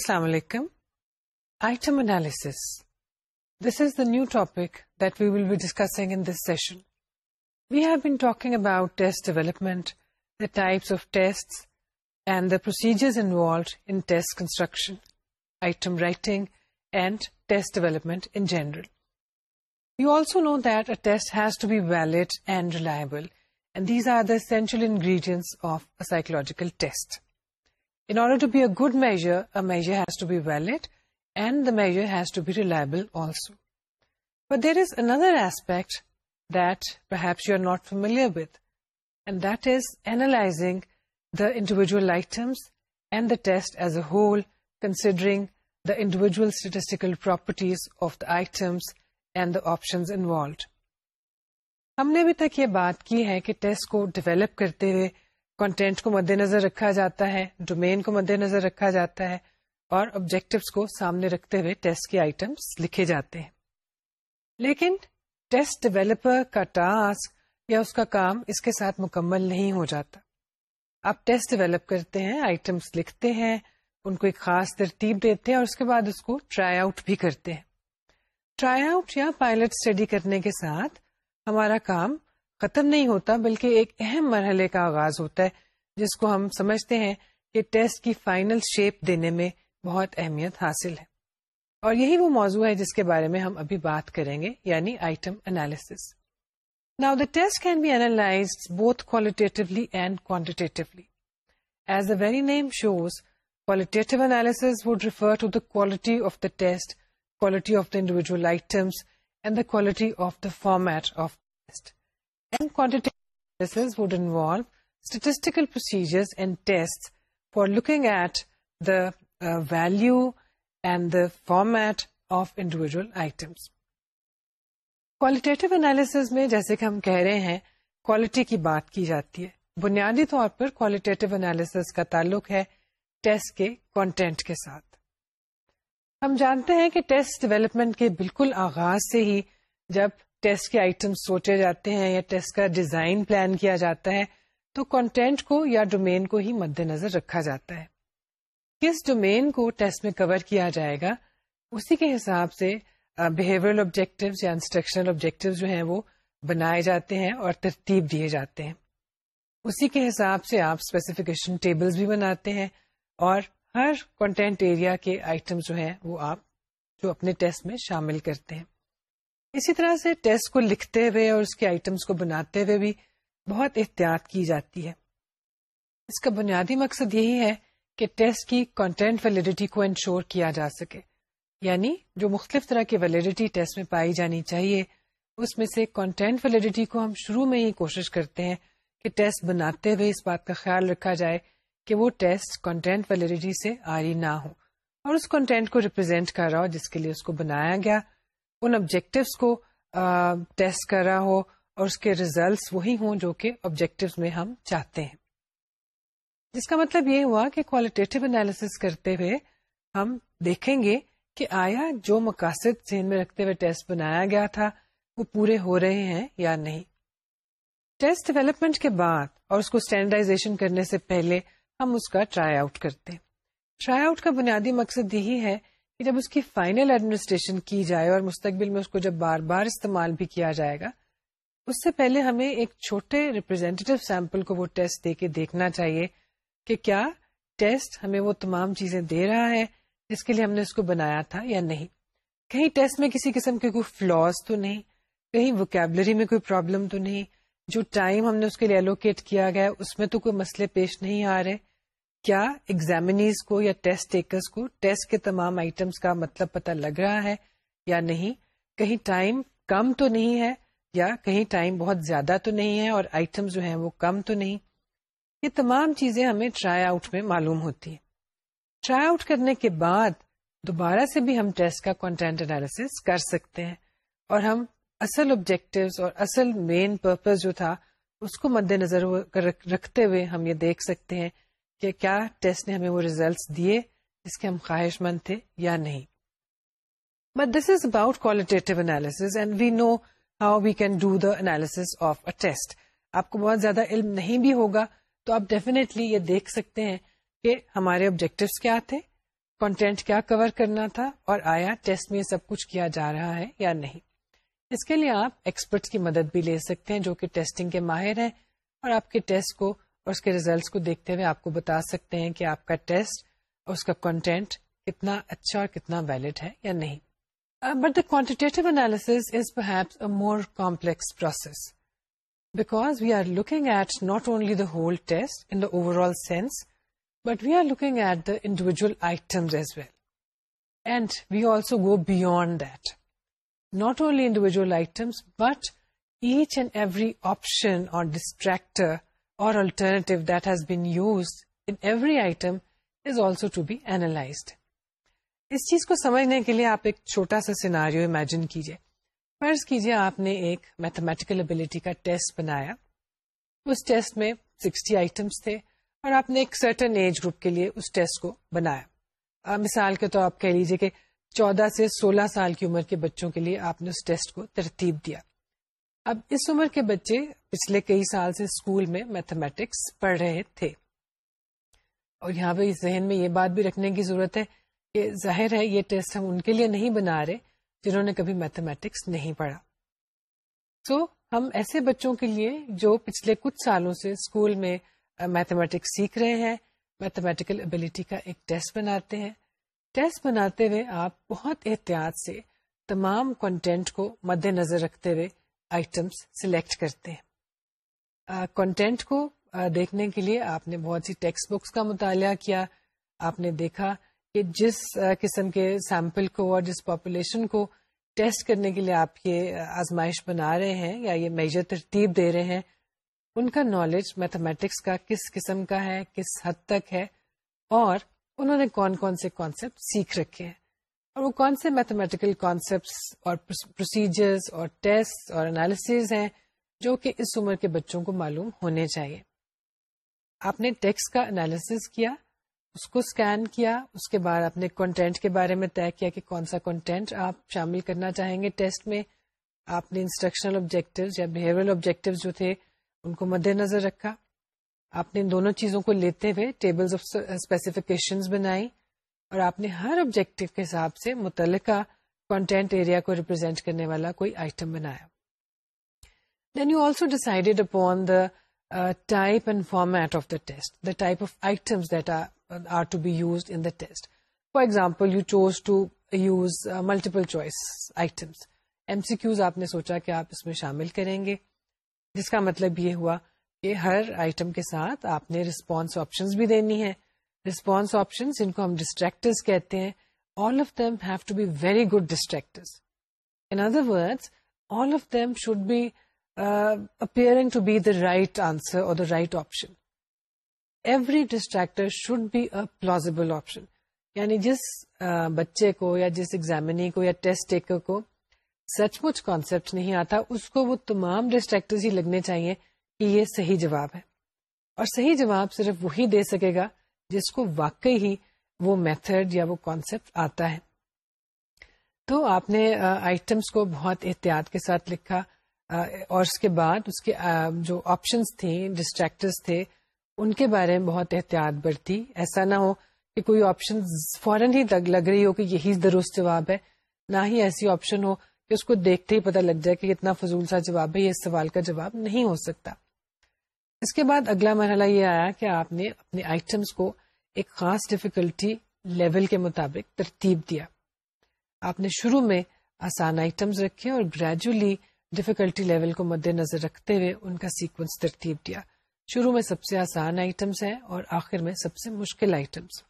Assalamu alaikum. Item analysis. This is the new topic that we will be discussing in this session. We have been talking about test development, the types of tests, and the procedures involved in test construction, item writing, and test development in general. You also know that a test has to be valid and reliable, and these are the essential ingredients of a psychological test. Test as a whole considering the individualistical پر ہم نے ابھی تک یہ بات کی ہے کہ test کو ڈیویلپ کرتے ہوئے کنٹینٹ کو مد نظر رکھا جاتا ہے ڈومین کو مد نظر رکھا جاتا ہے اور آبجیکٹوس کو سامنے رکھتے ہوئے ٹیسٹ ٹیسٹ کے آئٹمس لکھے جاتے ہیں لیکن کا کا ٹاسک یا اس کام اس کے ساتھ مکمل نہیں ہو جاتا آپ ٹیسٹ ڈیویلپ کرتے ہیں آئٹمس لکھتے ہیں ان کو ایک خاص ترتیب دیتے ہیں اور اس کے بعد اس کو ٹرائی آؤٹ بھی کرتے ہیں ٹرائی آؤٹ یا پائلٹ اسٹڈی کرنے کے ساتھ ہمارا کام ختم نہیں ہوتا بلکہ ایک اہم مرحلے کا آغاز ہوتا ہے جس کو ہم سمجھتے ہیں کہ ٹیسٹ کی فائنل شیپ دینے میں بہت اہمیت حاصل ہے اور یہی وہ موضوع ہے جس کے بارے میں ہم ابھی بات کریں گے یعنی item analysis now the test can be analyse both qualitatively and quantitatively as the very name shows qualitative analysis would refer to the quality of the test quality of the individual items and the quality of the format of the test value and qualities میں جیسے کہ ہم کہہ رہے ہیں quality کی بات کی جاتی ہے بنیادی طور پر کوالٹی انالیسز کا تعلق ہے ٹیسٹ کے کانٹینٹ کے ساتھ ہم جانتے ہیں کہ ٹیسٹ ڈیولپمنٹ کے بالکل آغاز سے ہی جب ٹیسٹ کے آئٹم سوچے جاتے ہیں یا ٹیسٹ کا ڈیزائن پلان کیا جاتا ہے تو کانٹینٹ کو یا ڈومین کو ہی مد نظر رکھا جاتا ہے کس ڈومین کو ٹیسٹ میں کور کیا جائے گا اسی کے حساب سے بہیور آبجیکٹو یا انسٹرکشنل آبجیکٹیو جو ہیں وہ بنائے جاتے ہیں اور ترتیب دیے جاتے ہیں اسی کے حساب سے آپ اسپیسیفکیشن ٹیبلس بھی بناتے ہیں اور ہر کانٹینٹ ایریا کے آئٹم جو ہیں وہ آپ جو اپنے ٹیسٹ میں شامل کرتے ہیں اسی طرح سے ٹیسٹ کو لکھتے ہوئے اور اس کے آئٹمس کو بناتے ہوئے بھی بہت احتیاط کی جاتی ہے اس کا بنیادی مقصد یہی ہے کہ ٹیسٹ کی کنٹینٹ ویلیڈیٹی کو انشور کیا جا سکے یعنی جو مختلف طرح کی ویلیڈیٹی ٹیسٹ میں پائی جانی چاہیے اس میں سے کانٹینٹ ویلیڈیٹی کو ہم شروع میں ہی کوشش کرتے ہیں کہ ٹیسٹ بناتے ہوئے اس بات کا خیال رکھا جائے کہ وہ ٹیسٹ کانٹینٹ ویلیڈیٹی سے آ نہ ہو اور اس کانٹینٹ کو ریپرزینٹ کر رہا ہو جس کے لیے اس کو بنایا گیا ان آبجیکٹوس کو ٹیسٹ کر رہا ہو اور اس کے ریزلٹس وہی ہوں جو کہ آبجیکٹو میں ہم چاہتے ہیں جس کا مطلب یہ ہوا کہ انالیس کرتے ہوئے ہم دیکھیں گے کہ آیا جو مقاصد ذہن میں رکھتے ہوئے ٹیسٹ بنایا گیا تھا وہ پورے ہو رہے ہیں یا نہیں ٹیسٹ ڈیولپمنٹ کے بعد اور اس کو اسٹینڈرڈائزیشن کرنے سے پہلے ہم اس کا ٹرائی آؤٹ کرتے ٹرائی آؤٹ کا بنیادی مقصد یہی ہے جب اس کی فائنل ایڈمنسٹریشن کی جائے اور مستقبل میں اس کو جب بار بار استعمال بھی کیا جائے گا اس سے پہلے ہمیں ایک چھوٹے ریپرزینٹیو سیمپل کو وہ ٹیسٹ دے کے دیکھنا چاہیے کہ کیا ٹیسٹ ہمیں وہ تمام چیزیں دے رہا ہے جس کے لیے ہم نے اس کو بنایا تھا یا نہیں کہیں ٹیسٹ میں کسی قسم کے کوئی فلاس تو نہیں کہیں ووکیبلری میں کوئی پرابلم تو نہیں جو ٹائم ہم نے اس کے لیے الوکیٹ کیا گیا اس میں تو کوئی مسئلے پیش نہیں آ رہے کیا ایگزامنیز کو یا ٹیسٹ ٹیکرس کو ٹیسٹ کے تمام آئٹمس کا مطلب پتہ لگ رہا ہے یا نہیں کہیں ٹائم کم تو نہیں ہے یا کہیں ٹائم بہت زیادہ تو نہیں ہے اور آئٹم جو ہیں وہ کم تو نہیں یہ تمام چیزیں ہمیں ٹرائی آؤٹ میں معلوم ہوتی ہیں ٹرائی آؤٹ کرنے کے بعد دوبارہ سے بھی ہم ٹیسٹ کا کانٹینٹ انالیس کر سکتے ہیں اور ہم اصل آبجیکٹو اور اصل مین پرپز جو تھا اس کو مد نظر رکھتے ہوئے ہم یہ دیکھ سکتے ہیں کہ کیا ٹیسٹ نے ہمیں وہ ریزلٹس دیے جس کے ہم خواہش مند تھے یا نہیں but this is about and we we know how can do of a test آپ کو بہت زیادہ علم نہیں بھی ہوگا تو آپ ڈیفینیٹلی یہ دیکھ سکتے ہیں کہ ہمارے آبجیکٹو کیا تھے کنٹینٹ کیا کور کرنا تھا اور آیا ٹیسٹ میں سب کچھ کیا جا رہا ہے یا نہیں اس کے لیے آپ ایکسپرٹس کی مدد بھی لے سکتے ہیں جو کہ ٹیسٹنگ کے ماہر ہیں اور آپ کے ٹیسٹ کو اور اس کے ریزلٹس کو دیکھتے ہوئے آپ کو بتا سکتے ہیں کہ آپ کا ٹیسٹ اور اس کا کنٹینٹ کتنا اچھا اور کتنا ویلڈ ہے یا نہیں but the quantitative is perhaps a more complex process because we are looking at not only the whole test in the overall sense but we are looking at the individual item as well and we also go beyond that not only individual items but each and every option or distractor or alternative that has been used in every item is also to be analyzed. اس چیز کو سمجھنے کے لیے آپ ایک چھوٹا سا سیناریو امیجن کیجیے فرض کیجیے آپ نے ایک میتھمیٹیکل ابلیٹی کا ٹیسٹ بنایا اس ٹیسٹ میں سکسٹی آئٹمس تھے اور آپ نے ایک سرٹن ایج گروپ کے لیے اس ٹیسٹ کو بنایا مثال کے طور آپ کہہ لیجیے کہ چودہ سے سولہ سال کی عمر کے بچوں کے لیے آپ نے اس ٹیسٹ کو ترتیب دیا اب اس عمر کے بچے پچھلے کئی سال سے اسکول میں میتھمیٹکس پڑھ رہے تھے اور یہاں پہ اس ذہن میں یہ بات بھی رکھنے کی ضرورت ہے کہ ظاہر ہے یہ ٹیسٹ ہم ان کے لیے نہیں بنا رہے جنہوں نے کبھی میتھمیٹکس نہیں پڑھا تو ہم ایسے بچوں کے لیے جو پچھلے کچھ سالوں سے اسکول میں میتھمیٹکس سیکھ رہے ہیں میتھمیٹیکل ابلیٹی کا ایک ٹیسٹ بناتے ہیں ٹیسٹ بناتے ہوئے آپ بہت احتیاط سے تمام کنٹینٹ کو مد نظر رکھتے ہوئے آئٹمس سلیکٹ کرتے ہیں کنٹینٹ کو دیکھنے کے لیے آپ نے بہت سی ٹیکسٹ بکس کا مطالعہ کیا آپ نے دیکھا کہ جس قسم کے سیمپل کو اور جس پاپولیشن کو ٹیسٹ کرنے کے لیے آپ یہ آزمائش بنا رہے ہیں یا یہ میجر ترتیب دے رہے ہیں ان کا نالج میتھمیٹکس کا کس قسم کا ہے کس حد تک ہے اور انہوں نے کون کون سے کانسیپٹ سیکھ رکھے ہیں اور وہ کون سے میتھمیٹیکل کانسیپٹس اور پروسیجرز اور ٹیسٹ اور انالیسز ہیں جو کہ اس عمر کے بچوں کو معلوم ہونے چاہیے آپ نے ٹیکسٹ کا انالیسز کیا اس کو اسکین کیا اس کے بعد آپ نے کانٹینٹ کے بارے میں طے کیا کہ کون سا کانٹینٹ آپ شامل کرنا چاہیں گے ٹیسٹ میں آپ نے انسٹرکشنل آبجیکٹو آبجیکٹیو جو تھے ان کو مد نظر رکھا آپ نے ان دونوں چیزوں کو لیتے ہوئے ٹیبلز آف اسپیسیفکیشن بنائی اور آپ نے ہر آبجیکٹو کے حساب سے متعلقہ کانٹینٹ ایریا کو ریپرزینٹ کرنے والا کوئی آئٹم بنایا then you also decided upon the type and format of the test the type of item for example you choose to use multiple choice items M C Qs آپ نے سوچا کہ آپ اس میں شامل کریں گے جس کا مطلب یہ ہوا کہ ہر آئٹم کے ساتھ آپ نے ریسپونس آپشنس بھی دینی ہے ریسپانس آپشن جن کو ہم ڈسٹریکٹرز کہتے ہیں all of them have to be very good distractors in other all of should be be to the right distractor اور پلازیبل آپشن یعنی جس بچے کو یا جس ایگزامنی کو یا ٹیسٹ ٹیکر کو سچ مچ کانسیپٹ نہیں آتا اس کو وہ تمام ڈسٹریکٹرز ہی لگنے چاہیے کہ یہ صحیح جواب ہے اور صحیح جواب صرف وہی دے سکے گا جس کو واقعی ہی وہ میتھڈ یا وہ کانسیپٹ آتا ہے تو آپ نے آئٹمس کو بہت احتیاط کے ساتھ لکھا اور اس کے بعد اس کے جو آپشنس تھے ڈسٹریکٹرس تھے ان کے بارے میں بہت احتیاط برتی ایسا نہ ہو کہ کوئی آپشن فوراً ہی لگ رہی ہو کہ یہی درست جواب ہے نہ ہی ایسی آپشن ہو کہ اس کو دیکھتے ہی پتہ لگ جائے کہ اتنا فضول سا جواب ہے یہ اس سوال کا جواب نہیں ہو سکتا اس کے بعد اگلا مرحلہ یہ آیا کہ آپ نے اپنے آئٹمس کو ایک خاص ڈفیکلٹی لیول کے مطابق ترتیب دیا آپ نے شروع میں آسان آئٹمس رکھے اور گریجولی ڈفیکلٹی لیول کو مد نظر رکھتے ہوئے ان کا سیکوینس ترتیب دیا شروع میں سب سے آسان آئٹمس ہیں اور آخر میں سب سے مشکل آئٹمس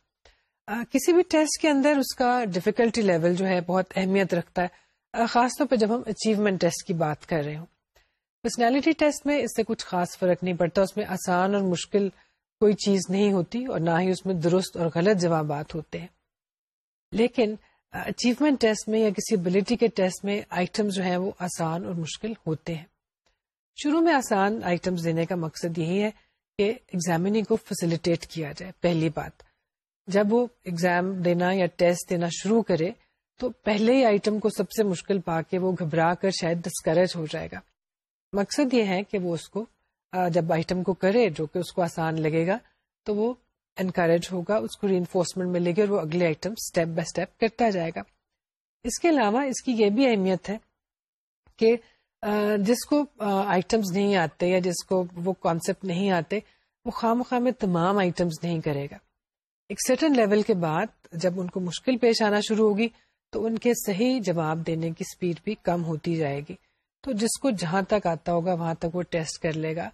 کسی بھی ٹیسٹ کے اندر اس کا ڈیفیکلٹی لیول جو ہے بہت اہمیت رکھتا ہے خاص طور پہ جب ہم اچیومنٹ ٹیسٹ کی بات کر رہے ہوں پرسنالٹی ٹیسٹ میں اس سے کچھ خاص فرق نہیں پڑتا اس میں آسان اور مشکل کوئی چیز نہیں ہوتی اور نہ ہی اس میں درست اور غلط جوابات ہوتے ہیں لیکن اچیومنٹ ٹیسٹ میں آئٹم جو ہیں وہ آسان اور مشکل ہوتے ہیں شروع میں آسان آئٹم دینے کا مقصد یہی ہے کہ ایگزامنی کو فیسلٹیٹ کیا جائے پہلی بات جب وہ ایگزام دینا یا ٹیسٹ دینا شروع کرے تو پہلے ہی آئٹم کو سب سے مشکل پا کے وہ گھبرا کر شاید ڈسکریج ہو جائے گا مقصد یہ ہے کہ وہ اس کو جب آئٹم کو کرے جو کہ اس کو آسان لگے گا تو وہ انکریج ہوگا اس کو ری انفورسمنٹ ملے گی اور وہ اگلے آئٹم اسٹیپ بائی اسٹیپ کرتا جائے گا اس کے علاوہ اس کی یہ بھی اہمیت ہے کہ جس کو آئٹمس نہیں آتے یا جس کو وہ کانسیپٹ نہیں آتے وہ خواہ مخواہ میں تمام آئٹمس نہیں کرے گا ایک سرٹن لیول کے بعد جب ان کو مشکل پیش آنا شروع ہوگی تو ان کے صحیح جواب دینے کی اسپیڈ بھی کم ہوتی جائے گی تو جس کو جہاں تک آتا ہوگا وہاں تک وہ ٹیسٹ کر لے گا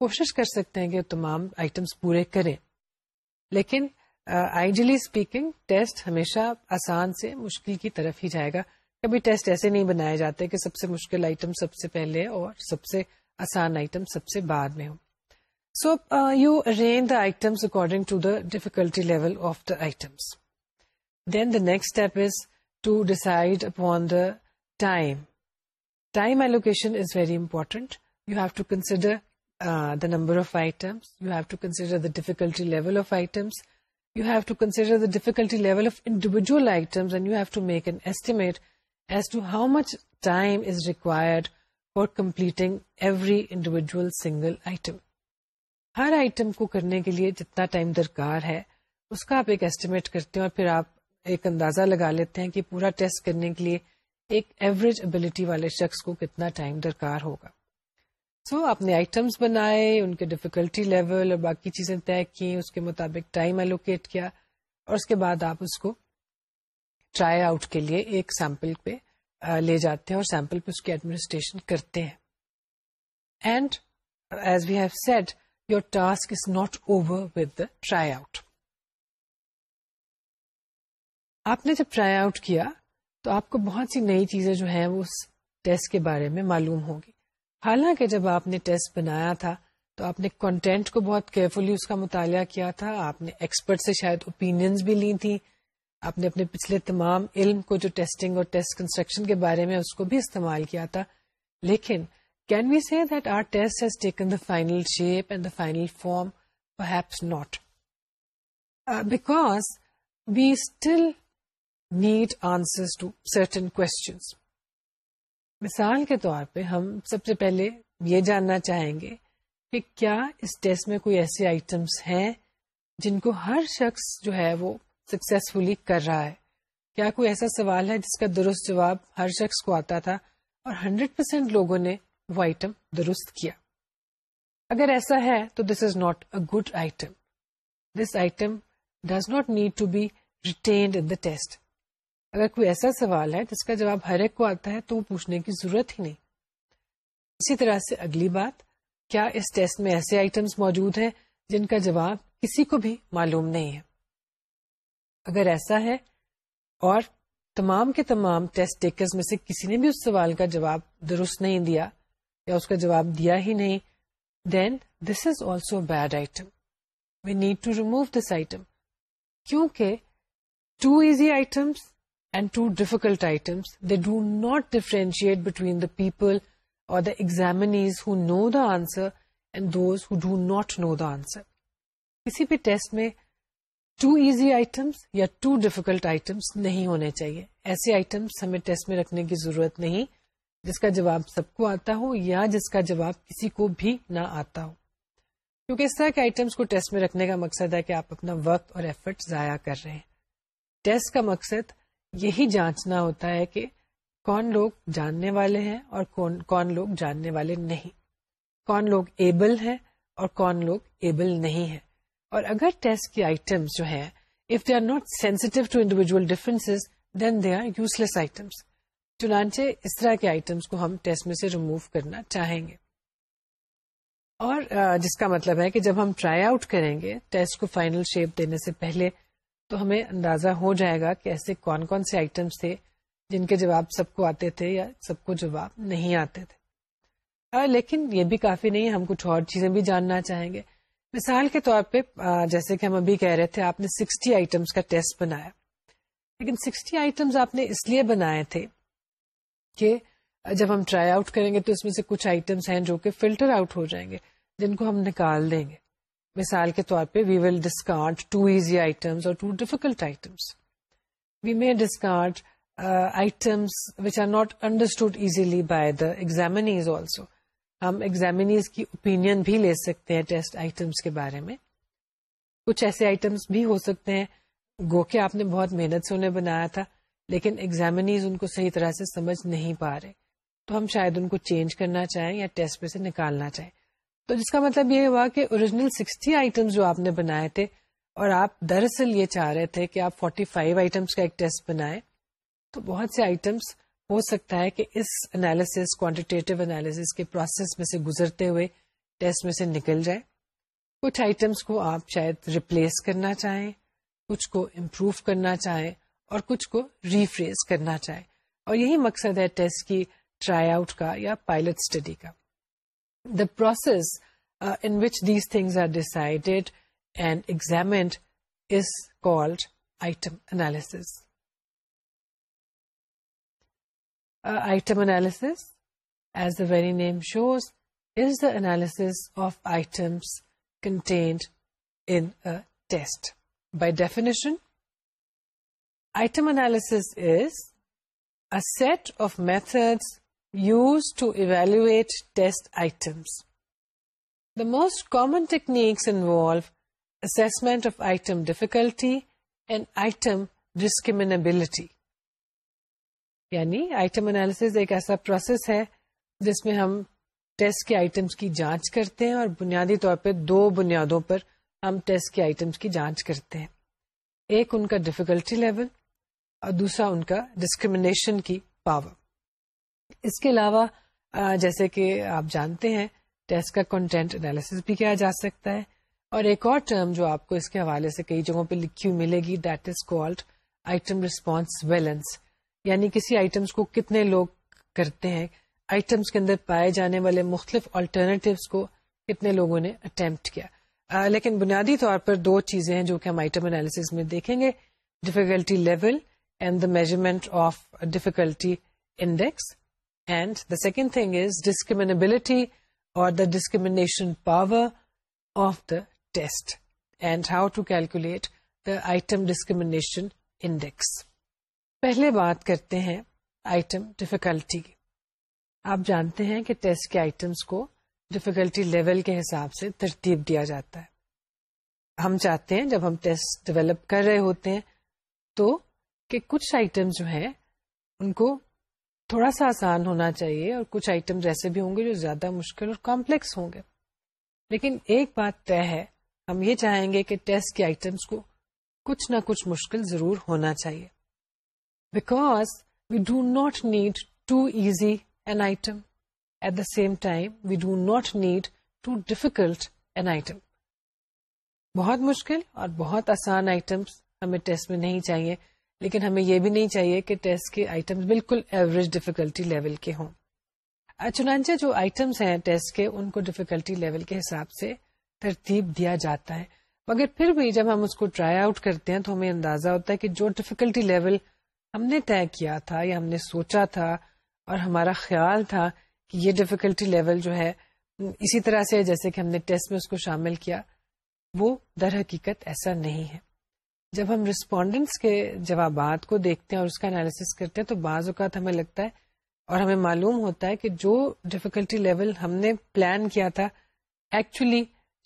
کوشش کر سکتے ہیں کہ تمام آئٹمس پورے کریں لیکن آئیڈیلی اسپیکنگ ٹیسٹ ہمیشہ آسان سے مشکل کی طرف ہی جائے گا کبھی ٹیسٹ ایسے نہیں بنائے جاتے کہ سب سے مشکل آئٹم سب سے پہلے اور سب سے آسان آئٹم سب سے بعد میں ہو so you arrange the items according to the difficulty level of the items then the next step is to decide upon the time single item uh, ہر آئٹم کو کرنے کے لیے جتنا ٹائم درکار ہے اس کا آپ ایک ایسٹیمیٹ کرتے ہیں اور پھر آپ ایک اندازہ لگا لیتے ہیں کہ پورا ٹیسٹ کرنے کے لیے ایک ایوریج ابلٹی والے شخص کو کتنا ٹائم درکار ہوگا سو آپ نے آئٹمس بنائے ان کے ڈیفیکلٹی لیول اور باقی چیزیں طے کی اس کے مطابق ٹائم الوکیٹ کیا اور اس کے بعد آپ اس کو ٹرائی آؤٹ کے لیے ایک سیمپل پہ لے جاتے ہیں اور سیمپل پہ اس کی ایڈمنسٹریشن کرتے ہیں and as we have set your task is not over the try out آپ نے جب ٹرائی آؤٹ کیا تو آپ کو بہت سی نئی چیزیں جو ہیں وہ اس ٹیسٹ کے بارے میں معلوم ہوں گی حالانکہ جب آپ نے ٹیسٹ بنایا تھا تو آپ نے کنٹینٹ کو بہت کیئرفلی اس کا مطالعہ کیا تھا آپ نے ایکسپرٹ سے شاید اوپینینس بھی لی تھی آپ نے اپنے پچھلے تمام علم کو جو ٹیسٹنگ اور ٹیسٹ کنسٹرکشن کے بارے میں اس کو بھی استعمال کیا تھا لیکن can we see that our test has taken the final shape and the final form perhaps not because we still need answer to certain questions مثال کے طور پہ ہم سب سے پہلے یہ جاننا چاہیں گے کہ کیا اس ٹیسٹ میں کوئی ایسے آئٹمس ہیں جن کو ہر شخص جو ہے وہ سکسیسفلی کر رہا ہے کیا کوئی ایسا سوال ہے جس کا درست جواب ہر شخص کو آتا تھا اور ہنڈریڈ پرسینٹ لوگوں نے وہ آئٹم درست کیا اگر ایسا ہے تو this is not a good item this item does not need to be retained in the test اگر کوئی ایسا سوال ہے جس کا جواب ہر ایک کو آتا ہے تو وہ پوچھنے کی ضرورت ہی نہیں اسی طرح سے اگلی بات کیا اس ٹیسٹ میں ایسے آئٹمس موجود ہیں جن کا جواب کسی کو بھی معلوم نہیں ہے اگر ایسا ہے اور تمام کے تمام ٹیسٹ ٹیکرز میں سے کسی نے بھی اس سوال کا جواب درست نہیں دیا یا اس کا جواب دیا ہی نہیں then this is also bad item we need to remove this item کیونکہ too easy items and too difficult they do not differentiate between the people or the exam do not know داسر کسی بھی test میں too easy items یا too difficult items نہیں ہونے چاہیے ایسے items ہمیں ٹیسٹ میں رکھنے کی ضرورت نہیں جس کا جواب سب کو آتا ہو یا جس کا جواب کسی کو بھی نہ آتا ہو کیونکہ اس طرح کے آئٹمس کو ٹیسٹ میں رکھنے کا مقصد ہے کہ آپ اپنا وقت اور ایفرٹ ضائع کر رہے ہیں ٹیسٹ کا مقصد یہی جانچنا ہوتا ہے کہ کون لوگ جاننے والے ہیں اور کون کون لوگ جاننے والے نہیں کون لوگ ایبل ہیں اور کون لوگ ایبل نہیں ہیں اور اگر ٹیسٹ کی آئٹمس جو ہیں if they are not sensitive to individual difference then they are useless items چنانچہ اس طرح کے آئٹمس کو ہم ٹیسٹ میں سے ریموو کرنا چاہیں گے اور جس کا مطلب ہے کہ جب ہم ٹرائی آؤٹ کریں گے ٹیسٹ کو فائنل شیپ دینے سے پہلے تو ہمیں اندازہ ہو جائے گا کہ ایسے کون کون سے آئٹمس تھے جن کے جواب سب کو آتے تھے یا سب کو جواب نہیں آتے تھے لیکن یہ بھی کافی نہیں ہم کچھ اور چیزیں بھی جاننا چاہیں گے مثال کے طور پہ جیسے کہ ہم ابھی کہہ رہے تھے آپ نے سکسٹی آئٹمس کا ٹیسٹ بنایا لیکن سکسٹی آئٹمس آپ نے اس لیے بنائے تھے کہ جب ہم ٹرائی آؤٹ کریں گے تو اس میں سے کچھ آئٹمس ہیں جو کہ فلٹر آؤٹ ہو جائیں گے جن کو ہم نکال دیں گے مثال کے طور پہ we will discard too easy items or too difficult items items we may discard are understood easily by the also ہم کی اوپینئن بھی لے سکتے ہیں ٹیسٹ آئٹمس کے بارے میں کچھ ایسے آئٹمس بھی ہو سکتے ہیں گو کے آپ نے بہت محنت سے انہیں بنایا تھا لیکن اگزامنیز ان کو صحیح طرح سے سمجھ نہیں پا رہے تو ہم شاید ان کو چینج کرنا چاہیں یا ٹیسٹ پہ سے نکالنا چاہیں تو جس کا مطلب یہ ہوا کہ اوریجنل سکسٹی آئٹمس جو آپ نے بنائے تھے اور آپ دراصل یہ چاہ رہے تھے کہ آپ فورٹی فائیو آئٹمس کا ایک ٹیسٹ بنائے تو بہت سے آئٹمس ہو سکتا ہے کہ اس انالیس کوانٹیٹیو انالیس کے پروسیس میں سے گزرتے ہوئے ٹیسٹ میں سے نکل جائے کچھ آئٹمس کو آپ شاید ریپلیس کرنا چاہیں کچھ کو امپروو کرنا چاہیں اور کچھ کو ریفریز کرنا چاہیں اور یہی مقصد ہے ٹیسٹ کی ٹرائی آؤٹ کا یا پائلٹ اسٹڈی کا the process uh, in which these things are decided and examined is called item analysis. Uh, item analysis, as the very name shows, is the analysis of items contained in a test. By definition, item analysis is a set of methods used to evaluate test items the most common techniques involved of item difficulty and item discriminability یعنی item analysis ایک ایسا process ہے جس میں ہم test کے items کی جانچ کرتے ہیں اور بنیادی طور پہ دو بنیادوں پر ہم ٹیسٹ کے آئٹمس کی جانچ کرتے ہیں ایک ان کا ڈفیکلٹی لیول اور دوسرا ان کا ڈسکریمنیشن کی پاور اس کے علاوہ جیسے کہ آپ جانتے ہیں ٹیسٹ کا کنٹینٹ انالیس بھی کیا جا سکتا ہے اور ایک اور ٹرم جو آپ کو اس کے حوالے سے کئی جگہوں پہ لکھی ہوئی ملے گی that is item response valence یعنی کسی آئٹمس کو کتنے لوگ کرتے ہیں آئٹمس کے اندر پائے جانے والے مختلف آلٹرنیٹیوس کو کتنے لوگوں نے اٹمپٹ کیا لیکن بنیادی طور پر دو چیزیں ہیں جو کہ ہم آئٹم انالیس میں دیکھیں گے difficulty level and the measurement of difficulty index and the second thing is discriminability or the discrimination power of the test and how to item discrimination index پہلے بات کرتے ہیں آئٹم ڈفیکلٹی کی آپ جانتے ہیں کہ ٹیسٹ کے آئٹمس کو ڈیفیکلٹی لیول کے حساب سے ترتیب دیا جاتا ہے ہم چاہتے ہیں جب ہم ٹیسٹ ڈیولپ کر رہے ہوتے ہیں تو کہ کچھ آئٹم جو ہیں ان کو تھوڑا سا آسان ہونا چاہیے اور کچھ آئٹم ایسے بھی ہوں گے جو زیادہ مشکل اور کمپلیکس ہوں گے لیکن ایک بات طے ہے ہم یہ چاہیں گے کہ ٹیسٹ کے آئٹمس کو کچھ نہ کچھ مشکل ضرور ہونا چاہیے because we do not need too easy an item at the same time we do not need too difficult an item بہت مشکل اور بہت آسان آئٹمس ہمیں ٹیسٹ میں نہیں چاہیے لیکن ہمیں یہ بھی نہیں چاہیے کہ ٹیسٹ کے آئٹم بالکل ایوریج ڈیفیکلٹی لیول کے ہوں چنانچہ جو آئٹمس ہیں ٹیسٹ کے ان کو ڈیفیکلٹی لیول کے حساب سے ترتیب دیا جاتا ہے مگر پھر بھی جب ہم اس کو ٹرائی آؤٹ کرتے ہیں تو ہمیں اندازہ ہوتا ہے کہ جو ڈیفیکلٹی لیول ہم نے طے کیا تھا یا ہم نے سوچا تھا اور ہمارا خیال تھا کہ یہ ڈیفیکلٹی لیول جو ہے اسی طرح سے جیسے کہ ہم نے ٹیسٹ میں اس کو شامل کیا وہ در حقیقت ایسا نہیں ہے جب ہم ریسپونڈنٹس کے جوابات کو دیکھتے ہیں اور اس کا انالیس کرتے ہیں تو بعض اوقات ہمیں لگتا ہے اور ہمیں معلوم ہوتا ہے کہ جو ڈفیکلٹی لیول ہم نے پلان کیا تھا ایکچولی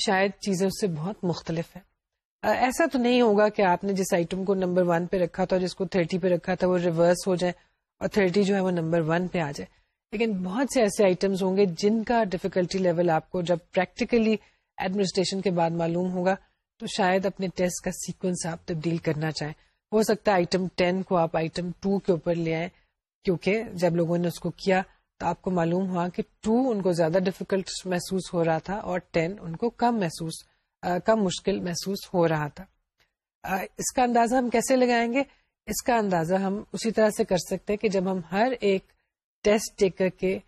شاید چیزوں سے بہت مختلف ہے ایسا تو نہیں ہوگا کہ آپ نے جس آئٹم کو نمبر ون پہ رکھا تھا اور جس کو تھرٹی پہ رکھا تھا وہ ریورس ہو جائے اور تھرٹی جو ہے وہ نمبر ون پہ آ جائے لیکن بہت سے ایسے آئٹمس ہوں گے جن کا ڈفیکلٹی لیول آپ کو جب پریکٹیکلی ایڈمنسٹریشن کے بعد معلوم ہوگا تو شاید اپنے ٹیسٹ کا سیکوینس آپ تبدیل کرنا چاہیں ہو سکتا ہے آئٹم ٹین کو آپ آئٹم ٹو کے اوپر لے آئیں کیونکہ جب لوگوں نے اس کو کیا تو آپ کو معلوم ہوا کہ ٹو ان کو زیادہ ڈفیکلٹ محسوس ہو رہا تھا اور ٹین ان کو کم محسوس کم مشکل محسوس ہو رہا تھا اس کا اندازہ ہم کیسے لگائیں گے اس کا اندازہ ہم اسی طرح سے کر سکتے ہیں کہ جب ہم ہر ایک ٹیسٹ ٹیکر کے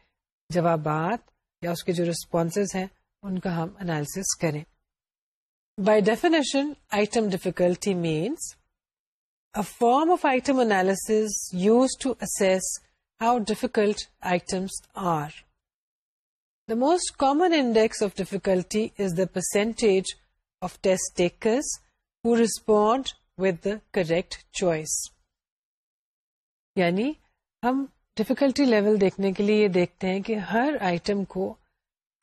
جوابات یا اس کے جو رسپانسز ہیں ان کا ہم انالیس کریں by definition item difficulty means a form of item analysis used to assess how difficult items are the most common index of difficulty is the percentage of test with correct choice یعنی ہم difficulty level دیکھنے کے لیے یہ دیکھتے ہیں کہ ہر item کو